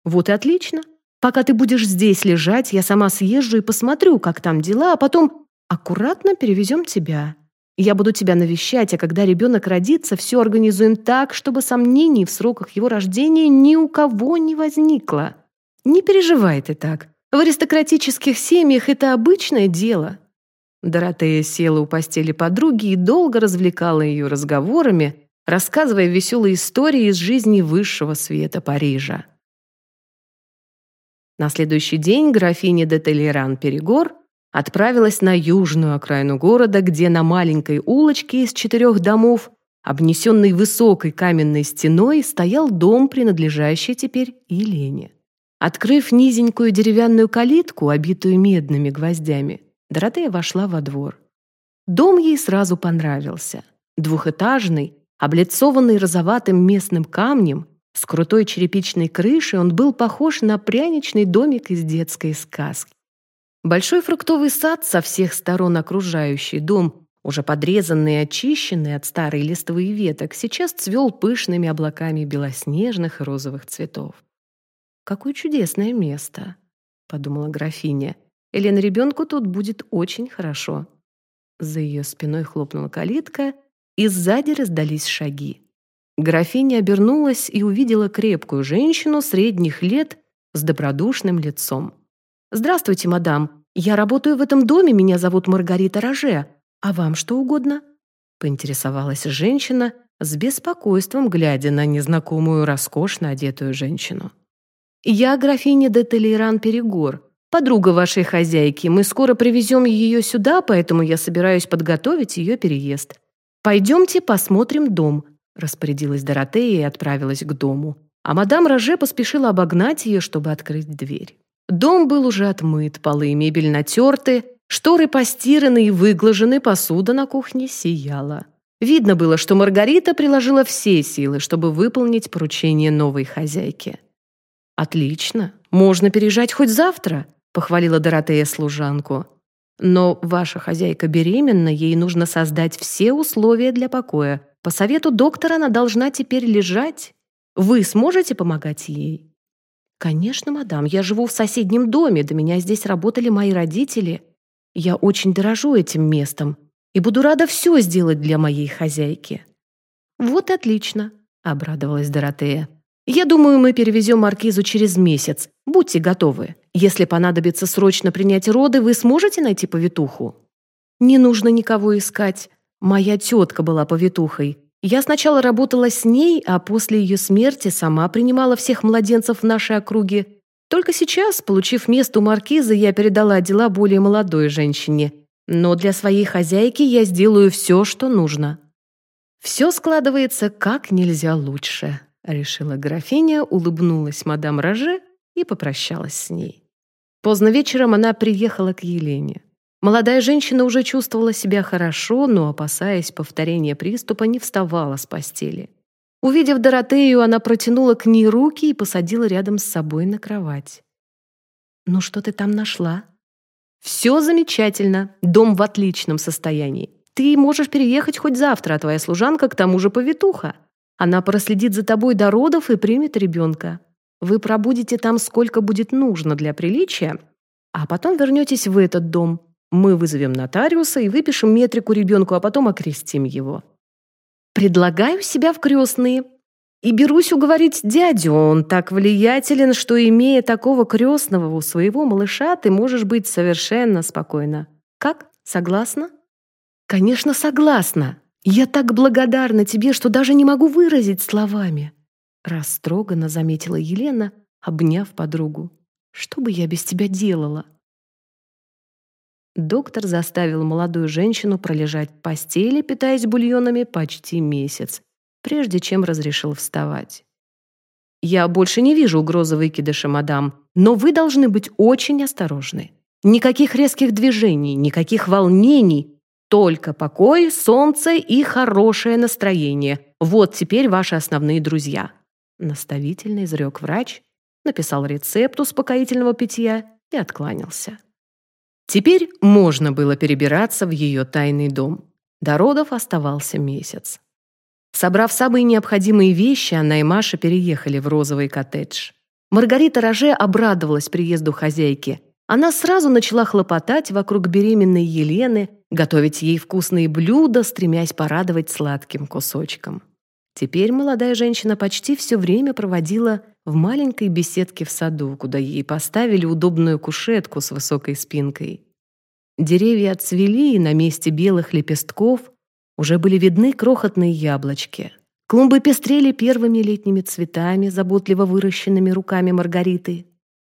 Вот и отлично. Пока ты будешь здесь лежать, я сама съезжу и посмотрю, как там дела, а потом аккуратно перевезем тебя. Я буду тебя навещать, а когда ребенок родится, все организуем так, чтобы сомнений в сроках его рождения ни у кого не возникло. Не переживай ты так. В аристократических семьях это обычное дело. Доротея села у постели подруги и долго развлекала ее разговорами, рассказывая веселые истории из жизни высшего света Парижа. На следующий день графиня де Толеран-Перегор отправилась на южную окраину города, где на маленькой улочке из четырех домов, обнесенной высокой каменной стеной, стоял дом, принадлежащий теперь Елене. Открыв низенькую деревянную калитку, обитую медными гвоздями, Доротея вошла во двор. Дом ей сразу понравился. Двухэтажный, облицованный розоватым местным камнем, с крутой черепичной крышей он был похож на пряничный домик из детской сказки. Большой фруктовый сад со всех сторон окружающий дом, уже подрезанный и очищенный от старой листвы и веток, сейчас цвел пышными облаками белоснежных и розовых цветов. «Какое чудесное место!» — подумала графиня. «Елена ребенку тут будет очень хорошо». За ее спиной хлопнула калитка, и сзади раздались шаги. Графиня обернулась и увидела крепкую женщину средних лет с добродушным лицом. «Здравствуйте, мадам. Я работаю в этом доме, меня зовут Маргарита Роже. А вам что угодно?» Поинтересовалась женщина, с беспокойством глядя на незнакомую, роскошно одетую женщину. «Я графиня де Толейран Перегор, подруга вашей хозяйки. Мы скоро привезем ее сюда, поэтому я собираюсь подготовить ее переезд. Пойдемте посмотрим дом», — распорядилась Доротея и отправилась к дому. А мадам Роже поспешила обогнать ее, чтобы открыть дверь. Дом был уже отмыт, полы и мебель натерты, шторы постираны и выглажены, посуда на кухне сияла. Видно было, что Маргарита приложила все силы, чтобы выполнить поручение новой хозяйки. «Отлично, можно переезжать хоть завтра», — похвалила Доротея служанку. «Но ваша хозяйка беременна, ей нужно создать все условия для покоя. По совету доктора она должна теперь лежать. Вы сможете помогать ей?» «Конечно, мадам, я живу в соседнем доме, до меня здесь работали мои родители. Я очень дорожу этим местом и буду рада все сделать для моей хозяйки». «Вот отлично», — обрадовалась Доротея. «Я думаю, мы перевезем маркизу через месяц. Будьте готовы. Если понадобится срочно принять роды, вы сможете найти повитуху?» «Не нужно никого искать. Моя тетка была повитухой. Я сначала работала с ней, а после ее смерти сама принимала всех младенцев в нашей округе. Только сейчас, получив место у маркиза, я передала дела более молодой женщине, но для своей хозяйки я сделаю все, что нужно. Все складывается как нельзя лучше, решила графиня, улыбнулась мадам Роже и попрощалась с ней. Поздно вечером она приехала к Елене. Молодая женщина уже чувствовала себя хорошо, но, опасаясь повторения приступа, не вставала с постели. Увидев Доротею, она протянула к ней руки и посадила рядом с собой на кровать. «Ну что ты там нашла?» «Все замечательно. Дом в отличном состоянии. Ты можешь переехать хоть завтра, а твоя служанка к тому же повитуха. Она проследит за тобой до родов и примет ребенка. Вы пробудете там сколько будет нужно для приличия, а потом вернетесь в этот дом. Мы вызовем нотариуса и выпишем метрику ребенку, а потом окрестим его. Предлагаю себя в крестные. И берусь уговорить дядю, он так влиятелен, что, имея такого крестного у своего малыша, ты можешь быть совершенно спокойна. Как? Согласна? Конечно, согласна. Я так благодарна тебе, что даже не могу выразить словами. Растроганно заметила Елена, обняв подругу. Что бы я без тебя делала? Доктор заставил молодую женщину пролежать в постели, питаясь бульонами, почти месяц, прежде чем разрешил вставать. «Я больше не вижу угрозы выкидыша, мадам, но вы должны быть очень осторожны. Никаких резких движений, никаких волнений, только покой, солнце и хорошее настроение. Вот теперь ваши основные друзья», — наставительно изрек врач, написал рецепт успокоительного питья и откланялся. Теперь можно было перебираться в ее тайный дом. До родов оставался месяц. Собрав самые необходимые вещи, она и Маша переехали в розовый коттедж. Маргарита Роже обрадовалась приезду хозяйки. Она сразу начала хлопотать вокруг беременной Елены, готовить ей вкусные блюда, стремясь порадовать сладким кусочком. Теперь молодая женщина почти все время проводила в маленькой беседке в саду, куда ей поставили удобную кушетку с высокой спинкой. Деревья отцвели, и на месте белых лепестков уже были видны крохотные яблочки. Клумбы пестрели первыми летними цветами, заботливо выращенными руками Маргариты.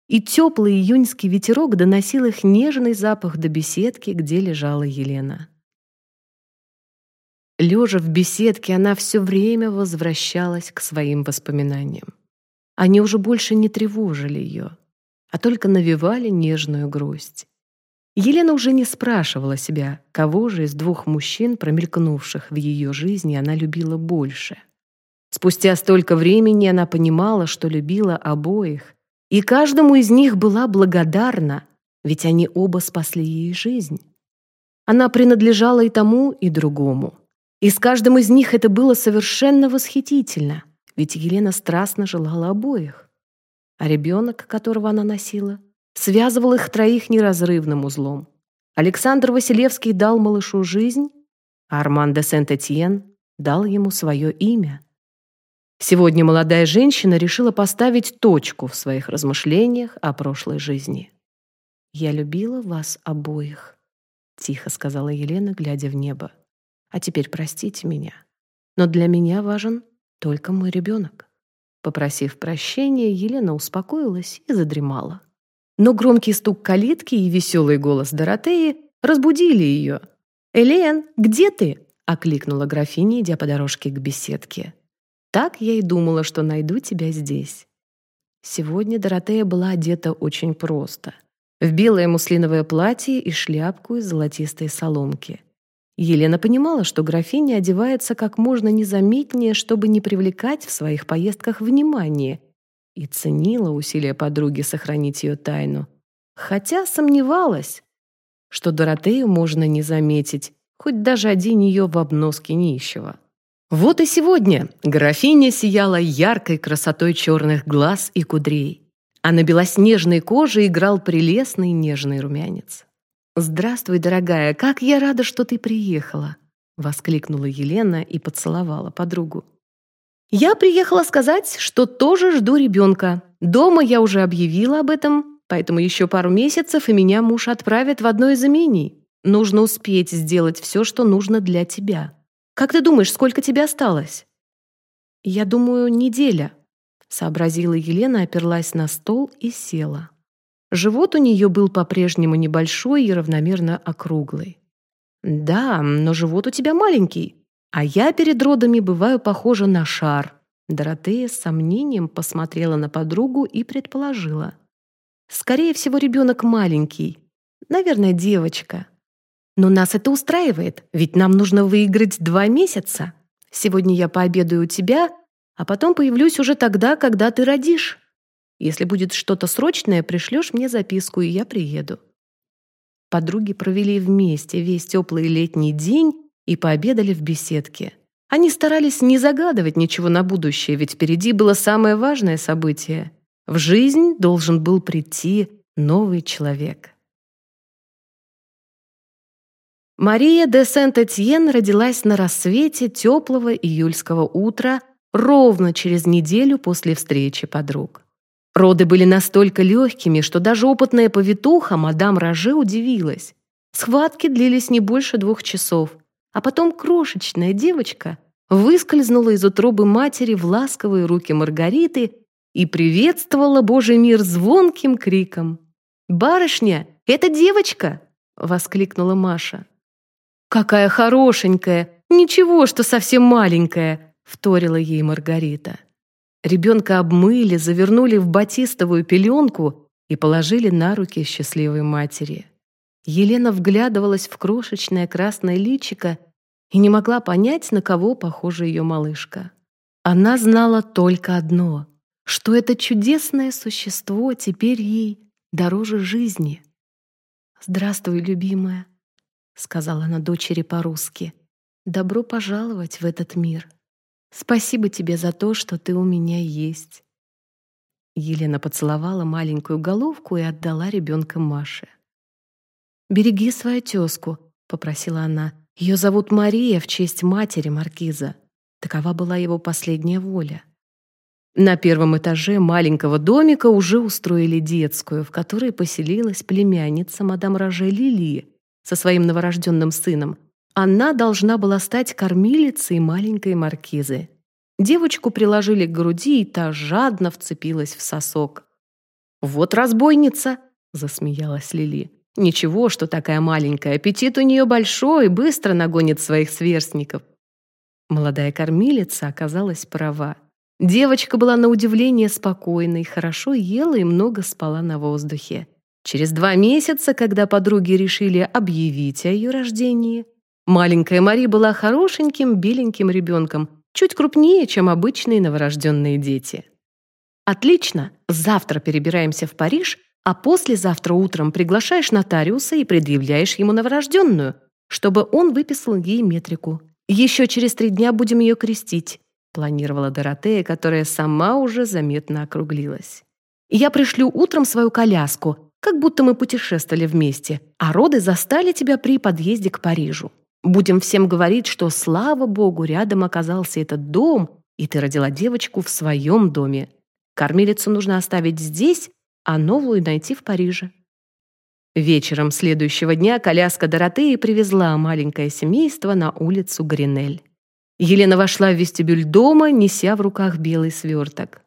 И теплый июньский ветерок доносил их нежный запах до беседки, где лежала Елена. Лежа в беседке, она все время возвращалась к своим воспоминаниям. Они уже больше не тревожили ее, а только навевали нежную грусть. Елена уже не спрашивала себя, кого же из двух мужчин, промелькнувших в ее жизни, она любила больше. Спустя столько времени она понимала, что любила обоих, и каждому из них была благодарна, ведь они оба спасли ей жизнь. Она принадлежала и тому, и другому. И с каждым из них это было совершенно восхитительно, ведь Елена страстно желала обоих. А ребенок, которого она носила, связывал их троих неразрывным узлом. Александр Василевский дал малышу жизнь, а Арман де Сент-Этьен дал ему свое имя. Сегодня молодая женщина решила поставить точку в своих размышлениях о прошлой жизни. Я любила вас обоих, тихо сказала Елена, глядя в небо. А теперь простите меня, но для меня важен только мой ребенок. Попросив прощения, Елена успокоилась и задремала. Но громкий стук калитки и веселый голос Доротеи разбудили ее. «Элен, где ты?» — окликнула графиня, идя по дорожке к беседке. «Так я и думала, что найду тебя здесь». Сегодня Доротея была одета очень просто. В белое муслиновое платье и шляпку из золотистой соломки. Елена понимала, что графиня одевается как можно незаметнее, чтобы не привлекать в своих поездках внимание, и ценила усилия подруги сохранить ее тайну. Хотя сомневалась, что Доротею можно не заметить, хоть даже один ее в обноске нищего. Вот и сегодня графиня сияла яркой красотой черных глаз и кудрей, а на белоснежной коже играл прелестный нежный румянец. «Здравствуй, дорогая, как я рада, что ты приехала!» — воскликнула Елена и поцеловала подругу. «Я приехала сказать, что тоже жду ребенка. Дома я уже объявила об этом, поэтому еще пару месяцев, и меня муж отправит в одно из имений. Нужно успеть сделать все, что нужно для тебя. Как ты думаешь, сколько тебе осталось?» «Я думаю, неделя», — сообразила Елена, оперлась на стол и села. Живот у нее был по-прежнему небольшой и равномерно округлый. «Да, но живот у тебя маленький, а я перед родами бываю похожа на шар». Доротея с сомнением посмотрела на подругу и предположила. «Скорее всего, ребенок маленький. Наверное, девочка. Но нас это устраивает, ведь нам нужно выиграть два месяца. Сегодня я пообедаю у тебя, а потом появлюсь уже тогда, когда ты родишь». Если будет что-то срочное, пришлешь мне записку, и я приеду». Подруги провели вместе весь теплый летний день и пообедали в беседке. Они старались не загадывать ничего на будущее, ведь впереди было самое важное событие. В жизнь должен был прийти новый человек. Мария де Сент-Этьен родилась на рассвете теплого июльского утра ровно через неделю после встречи подруг. Роды были настолько легкими, что даже опытная повитуха, мадам Роже, удивилась. Схватки длились не больше двух часов, а потом крошечная девочка выскользнула из утробы матери в ласковые руки Маргариты и приветствовала Божий мир звонким криком. «Барышня, это девочка!» — воскликнула Маша. «Какая хорошенькая! Ничего, что совсем маленькая!» — вторила ей Маргарита. Ребенка обмыли, завернули в батистовую пеленку и положили на руки счастливой матери. Елена вглядывалась в крошечное красное личико и не могла понять, на кого похожа ее малышка. Она знала только одно, что это чудесное существо теперь ей дороже жизни. «Здравствуй, любимая», — сказала она дочери по-русски. «Добро пожаловать в этот мир». Спасибо тебе за то, что ты у меня есть. Елена поцеловала маленькую головку и отдала ребенка Маше. «Береги свою тезку», — попросила она. «Ее зовут Мария в честь матери Маркиза». Такова была его последняя воля. На первом этаже маленького домика уже устроили детскую, в которой поселилась племянница мадам Роже Лили со своим новорожденным сыном, она должна была стать кормилицей маленькой маркизы. Девочку приложили к груди, и та жадно вцепилась в сосок. «Вот разбойница!» — засмеялась Лили. «Ничего, что такая маленькая, аппетит у нее большой, быстро нагонит своих сверстников». Молодая кормилица оказалась права. Девочка была на удивление спокойной, хорошо ела и много спала на воздухе. Через два месяца, когда подруги решили объявить о ее рождении, Маленькая Мари была хорошеньким беленьким ребенком, чуть крупнее, чем обычные новорожденные дети. «Отлично! Завтра перебираемся в Париж, а послезавтра утром приглашаешь нотариуса и предъявляешь ему новорожденную, чтобы он выписал ей метрику. Еще через три дня будем ее крестить», планировала Доротея, которая сама уже заметно округлилась. «Я пришлю утром свою коляску, как будто мы путешествовали вместе, а роды застали тебя при подъезде к Парижу. Будем всем говорить, что, слава богу, рядом оказался этот дом, и ты родила девочку в своем доме. Кормилицу нужно оставить здесь, а новую найти в Париже. Вечером следующего дня коляска Доротеи привезла маленькое семейство на улицу Гринель. Елена вошла в вестибюль дома, неся в руках белый сверток.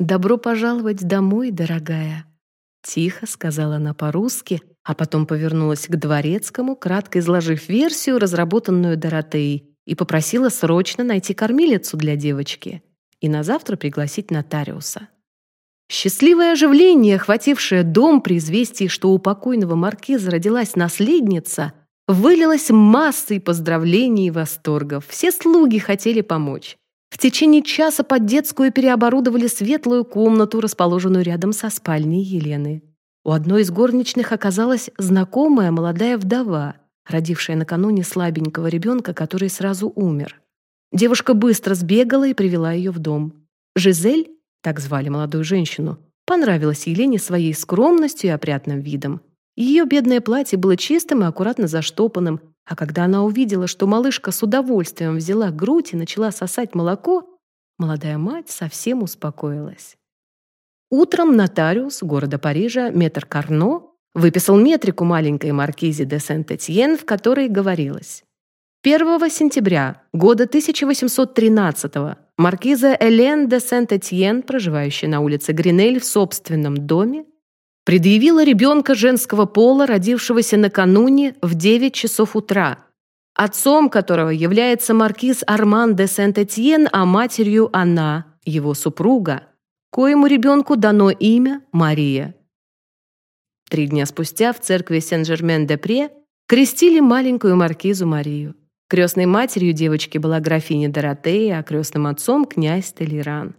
«Добро пожаловать домой, дорогая», — тихо сказала она по-русски, а потом повернулась к дворецкому, кратко изложив версию, разработанную Доротеей, и попросила срочно найти кормилицу для девочки и на завтра пригласить нотариуса. Счастливое оживление, охватившее дом при известии, что у покойного маркиза родилась наследница, вылилось массой поздравлений и восторгов. Все слуги хотели помочь. В течение часа под детскую переоборудовали светлую комнату, расположенную рядом со спальней Елены. У одной из горничных оказалась знакомая молодая вдова, родившая накануне слабенького ребенка, который сразу умер. Девушка быстро сбегала и привела ее в дом. Жизель, так звали молодую женщину, понравилась Елене своей скромностью и опрятным видом. Ее бедное платье было чистым и аккуратно заштопанным, а когда она увидела, что малышка с удовольствием взяла грудь и начала сосать молоко, молодая мать совсем успокоилась. Утром нотариус города Парижа Метр Карно выписал метрику маленькой маркизе де Сент-Этьен, в которой говорилось 1 сентября года 1813 маркиза Элен де Сент-Этьен, проживающая на улице Гринель в собственном доме, предъявила ребенка женского пола, родившегося накануне в 9 часов утра, отцом которого является маркиз Арман де Сент-Этьен, а матерью она, его супруга, коему ребенку дано имя Мария. Три дня спустя в церкви Сен-Жермен-де-Пре крестили маленькую маркизу Марию. Крестной матерью девочки была графиня Доротея, а крестным отцом — князь Толеран.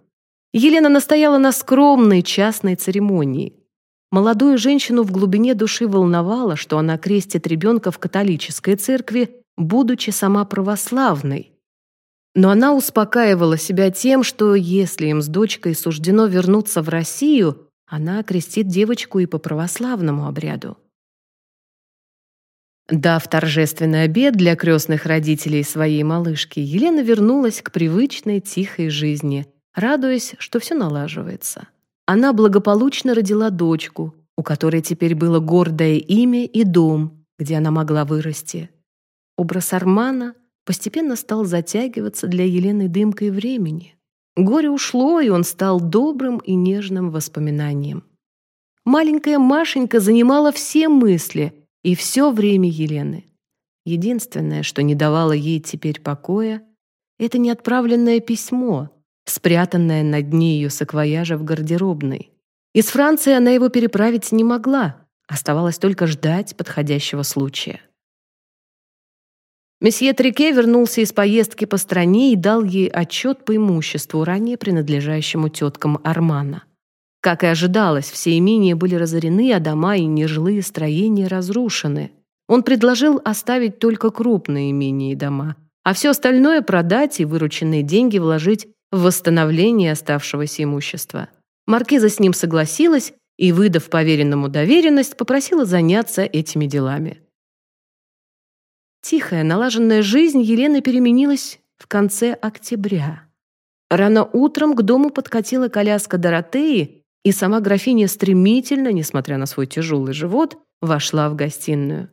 Елена настояла на скромной частной церемонии. Молодую женщину в глубине души волновало, что она крестит ребенка в католической церкви, будучи сама православной. Но она успокаивала себя тем, что если им с дочкой суждено вернуться в Россию, она крестит девочку и по православному обряду. Дав торжественный обед для крестных родителей своей малышки, Елена вернулась к привычной тихой жизни, радуясь, что все налаживается. Она благополучно родила дочку, у которой теперь было гордое имя и дом, где она могла вырасти. Образ Армана постепенно стал затягиваться для Елены дымкой времени. Горе ушло, и он стал добрым и нежным воспоминанием. Маленькая Машенька занимала все мысли и все время Елены. Единственное, что не давало ей теперь покоя, это неотправленное письмо, спрятанное на дне ее саквояжа в гардеробной. Из Франции она его переправить не могла, оставалось только ждать подходящего случая. Месье Трике вернулся из поездки по стране и дал ей отчет по имуществу, ранее принадлежащему теткам Армана. Как и ожидалось, все имения были разорены, а дома и нежилые строения разрушены. Он предложил оставить только крупные имения и дома, а все остальное продать и вырученные деньги вложить в восстановление оставшегося имущества. Маркиза с ним согласилась и, выдав поверенному доверенность, попросила заняться этими делами. Тихая, налаженная жизнь Елены переменилась в конце октября. Рано утром к дому подкатила коляска Доротеи, и сама графиня стремительно, несмотря на свой тяжелый живот, вошла в гостиную.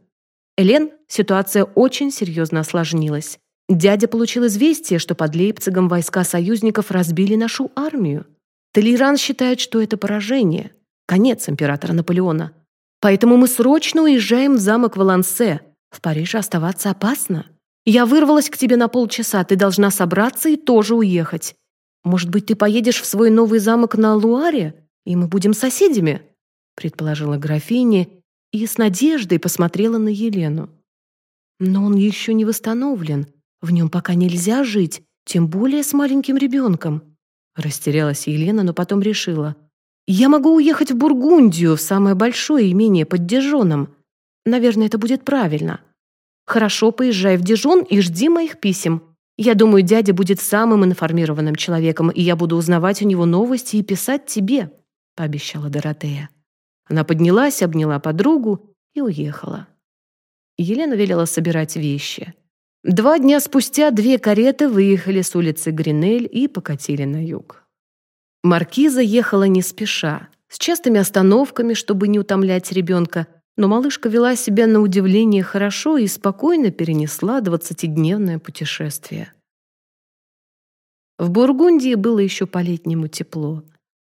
Элен, ситуация очень серьезно осложнилась. Дядя получил известие, что под Лейпцигом войска союзников разбили нашу армию. Толеран считает, что это поражение, конец императора Наполеона. Поэтому мы срочно уезжаем в замок Валансе. В Париже оставаться опасно. Я вырвалась к тебе на полчаса, ты должна собраться и тоже уехать. Может быть, ты поедешь в свой новый замок на Луаре, и мы будем соседями?» предположила графиня и с надеждой посмотрела на Елену. «Но он еще не восстановлен, в нем пока нельзя жить, тем более с маленьким ребенком». Растерялась Елена, но потом решила. «Я могу уехать в Бургундию, в самое большое имение под Дижоном. Наверное, это будет правильно. Хорошо, поезжай в Дижон и жди моих писем. Я думаю, дядя будет самым информированным человеком, и я буду узнавать у него новости и писать тебе», — пообещала Доротея. Она поднялась, обняла подругу и уехала. Елена велела собирать вещи. Два дня спустя две кареты выехали с улицы Гринель и покатили на юг. Маркиза ехала не спеша, с частыми остановками, чтобы не утомлять ребенка, но малышка вела себя на удивление хорошо и спокойно перенесла двадцатидневное путешествие. В Бургундии было еще по-летнему тепло.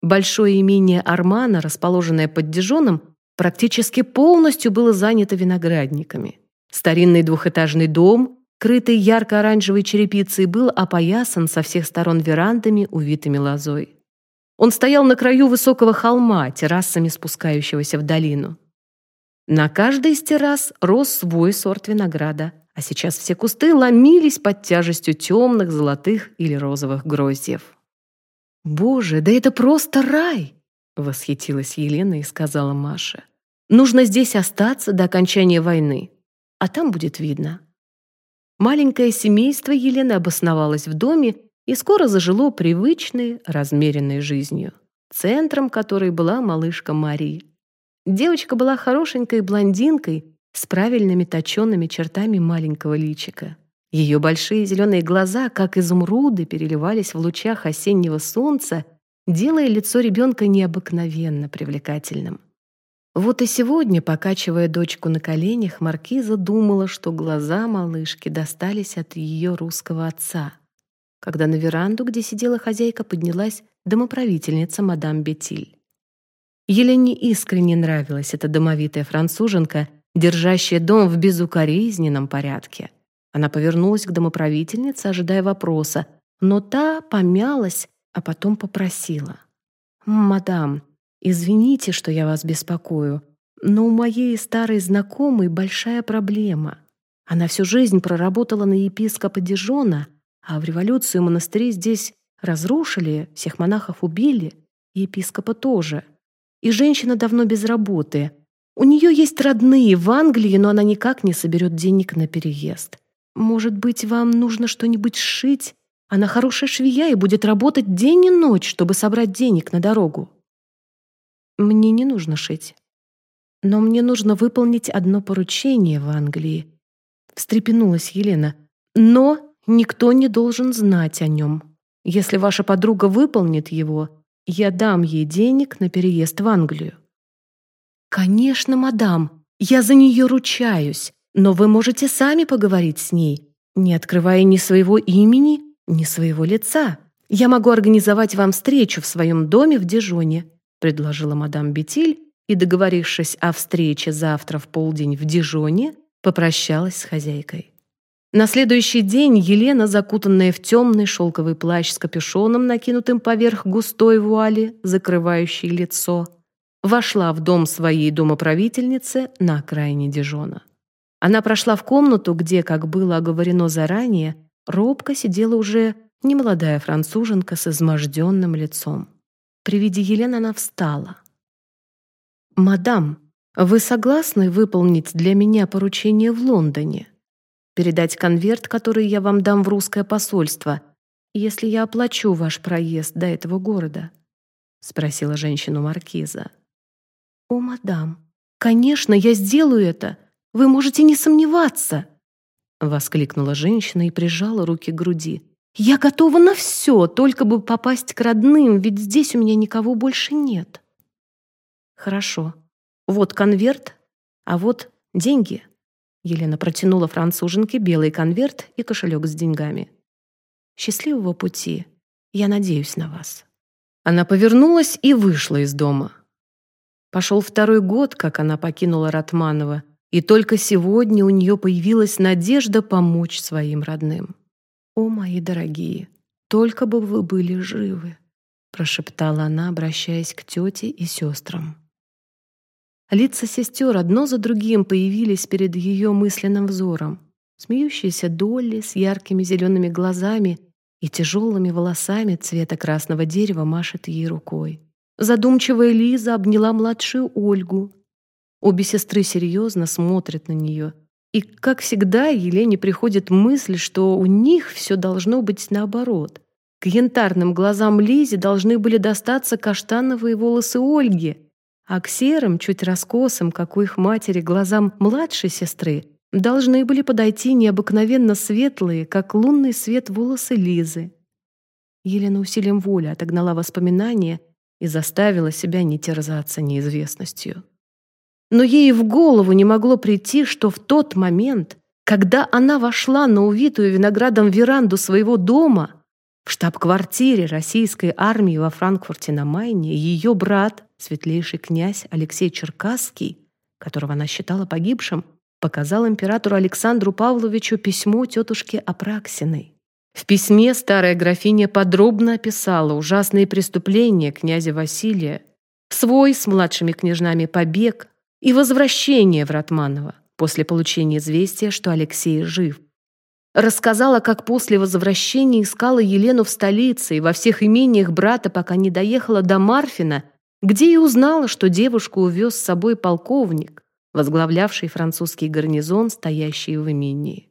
Большое имение Армана, расположенное под Дижоном, практически полностью было занято виноградниками. Старинный двухэтажный дом, крытый ярко-оранжевой черепицей, был опоясан со всех сторон верандами, увитыми лозой. Он стоял на краю высокого холма, террасами спускающегося в долину. На каждой из террас рос свой сорт винограда, а сейчас все кусты ломились под тяжестью темных, золотых или розовых гроздьев. «Боже, да это просто рай!» — восхитилась Елена и сказала Маше. «Нужно здесь остаться до окончания войны, а там будет видно». Маленькое семейство Елены обосновалось в доме и скоро зажило привычной, размеренной жизнью, центром которой была малышка Мария. Девочка была хорошенькой блондинкой с правильными точенными чертами маленького личика. Ее большие зеленые глаза, как изумруды, переливались в лучах осеннего солнца, делая лицо ребенка необыкновенно привлекательным. Вот и сегодня, покачивая дочку на коленях, Маркиза думала, что глаза малышки достались от ее русского отца. Когда на веранду, где сидела хозяйка, поднялась домоправительница мадам Бетиль. Елене искренне нравилась эта домовитая француженка, держащая дом в безукоризненном порядке. Она повернулась к домоправительнице, ожидая вопроса, но та помялась, а потом попросила. «Мадам, извините, что я вас беспокою, но у моей старой знакомой большая проблема. Она всю жизнь проработала на епископа Дижона, а в революцию монастыри здесь разрушили, всех монахов убили, и епископа тоже и женщина давно без работы. У нее есть родные в Англии, но она никак не соберет денег на переезд. Может быть, вам нужно что-нибудь сшить? Она хорошая швея и будет работать день и ночь, чтобы собрать денег на дорогу. Мне не нужно шить. Но мне нужно выполнить одно поручение в Англии. Встрепенулась Елена. Но никто не должен знать о нем. Если ваша подруга выполнит его, я дам ей денег на переезд в Англию. Конечно, мадам, я за нее ручаюсь, но вы можете сами поговорить с ней, не открывая ни своего имени, ни своего лица. Я могу организовать вам встречу в своем доме в Дижоне, предложила мадам Бетиль и, договорившись о встрече завтра в полдень в Дижоне, попрощалась с хозяйкой. На следующий день Елена, закутанная в темный шелковый плащ с капюшоном, накинутым поверх густой вуали, закрывающей лицо, вошла в дом своей домоправительницы на окраине Дижона. Она прошла в комнату, где, как было оговорено заранее, робко сидела уже немолодая француженка с изможденным лицом. При виде Елены она встала. «Мадам, вы согласны выполнить для меня поручение в Лондоне?» Передать конверт, который я вам дам в русское посольство, если я оплачу ваш проезд до этого города?» — спросила женщину маркиза. «О, мадам, конечно, я сделаю это. Вы можете не сомневаться!» — воскликнула женщина и прижала руки к груди. «Я готова на все, только бы попасть к родным, ведь здесь у меня никого больше нет». «Хорошо. Вот конверт, а вот деньги», Елена протянула француженке белый конверт и кошелек с деньгами. «Счастливого пути. Я надеюсь на вас». Она повернулась и вышла из дома. Пошел второй год, как она покинула Ратманова, и только сегодня у нее появилась надежда помочь своим родным. «О, мои дорогие, только бы вы были живы», прошептала она, обращаясь к тете и сестрам. Лица сестер одно за другим появились перед ее мысленным взором. Смеющаяся Долли с яркими зелеными глазами и тяжелыми волосами цвета красного дерева машет ей рукой. Задумчивая Лиза обняла младшую Ольгу. Обе сестры серьезно смотрят на нее. И, как всегда, Елене приходит мысль, что у них все должно быть наоборот. К янтарным глазам Лизе должны были достаться каштановые волосы Ольги — а к серым, чуть раскосым, как у их матери, глазам младшей сестры должны были подойти необыкновенно светлые, как лунный свет волосы Лизы. Елена усилием воли отогнала воспоминания и заставила себя не терзаться неизвестностью. но ей в голову не могло прийти, что в тот момент, когда она вошла на увитую виноградом веранду своего дома, в штаб-квартире российской армии во Франкфурте на Майне ее брат, светлейший князь Алексей Черкасский, которого она считала погибшим, показал императору Александру Павловичу письмо тетушки Апраксиной. В письме старая графиня подробно описала ужасные преступления князя Василия, свой с младшими княжнами побег и возвращение в Ратманово после получения известия, что Алексей жив. Рассказала, как после возвращения искала Елену в столице и во всех имениях брата, пока не доехала до Марфина, где и узнала, что девушку увез с собой полковник, возглавлявший французский гарнизон, стоящий в имении.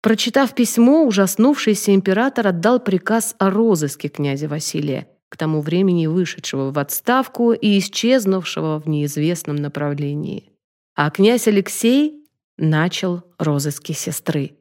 Прочитав письмо, ужаснувшийся император отдал приказ о розыске князя Василия, к тому времени вышедшего в отставку и исчезнувшего в неизвестном направлении. А князь Алексей начал розыски сестры.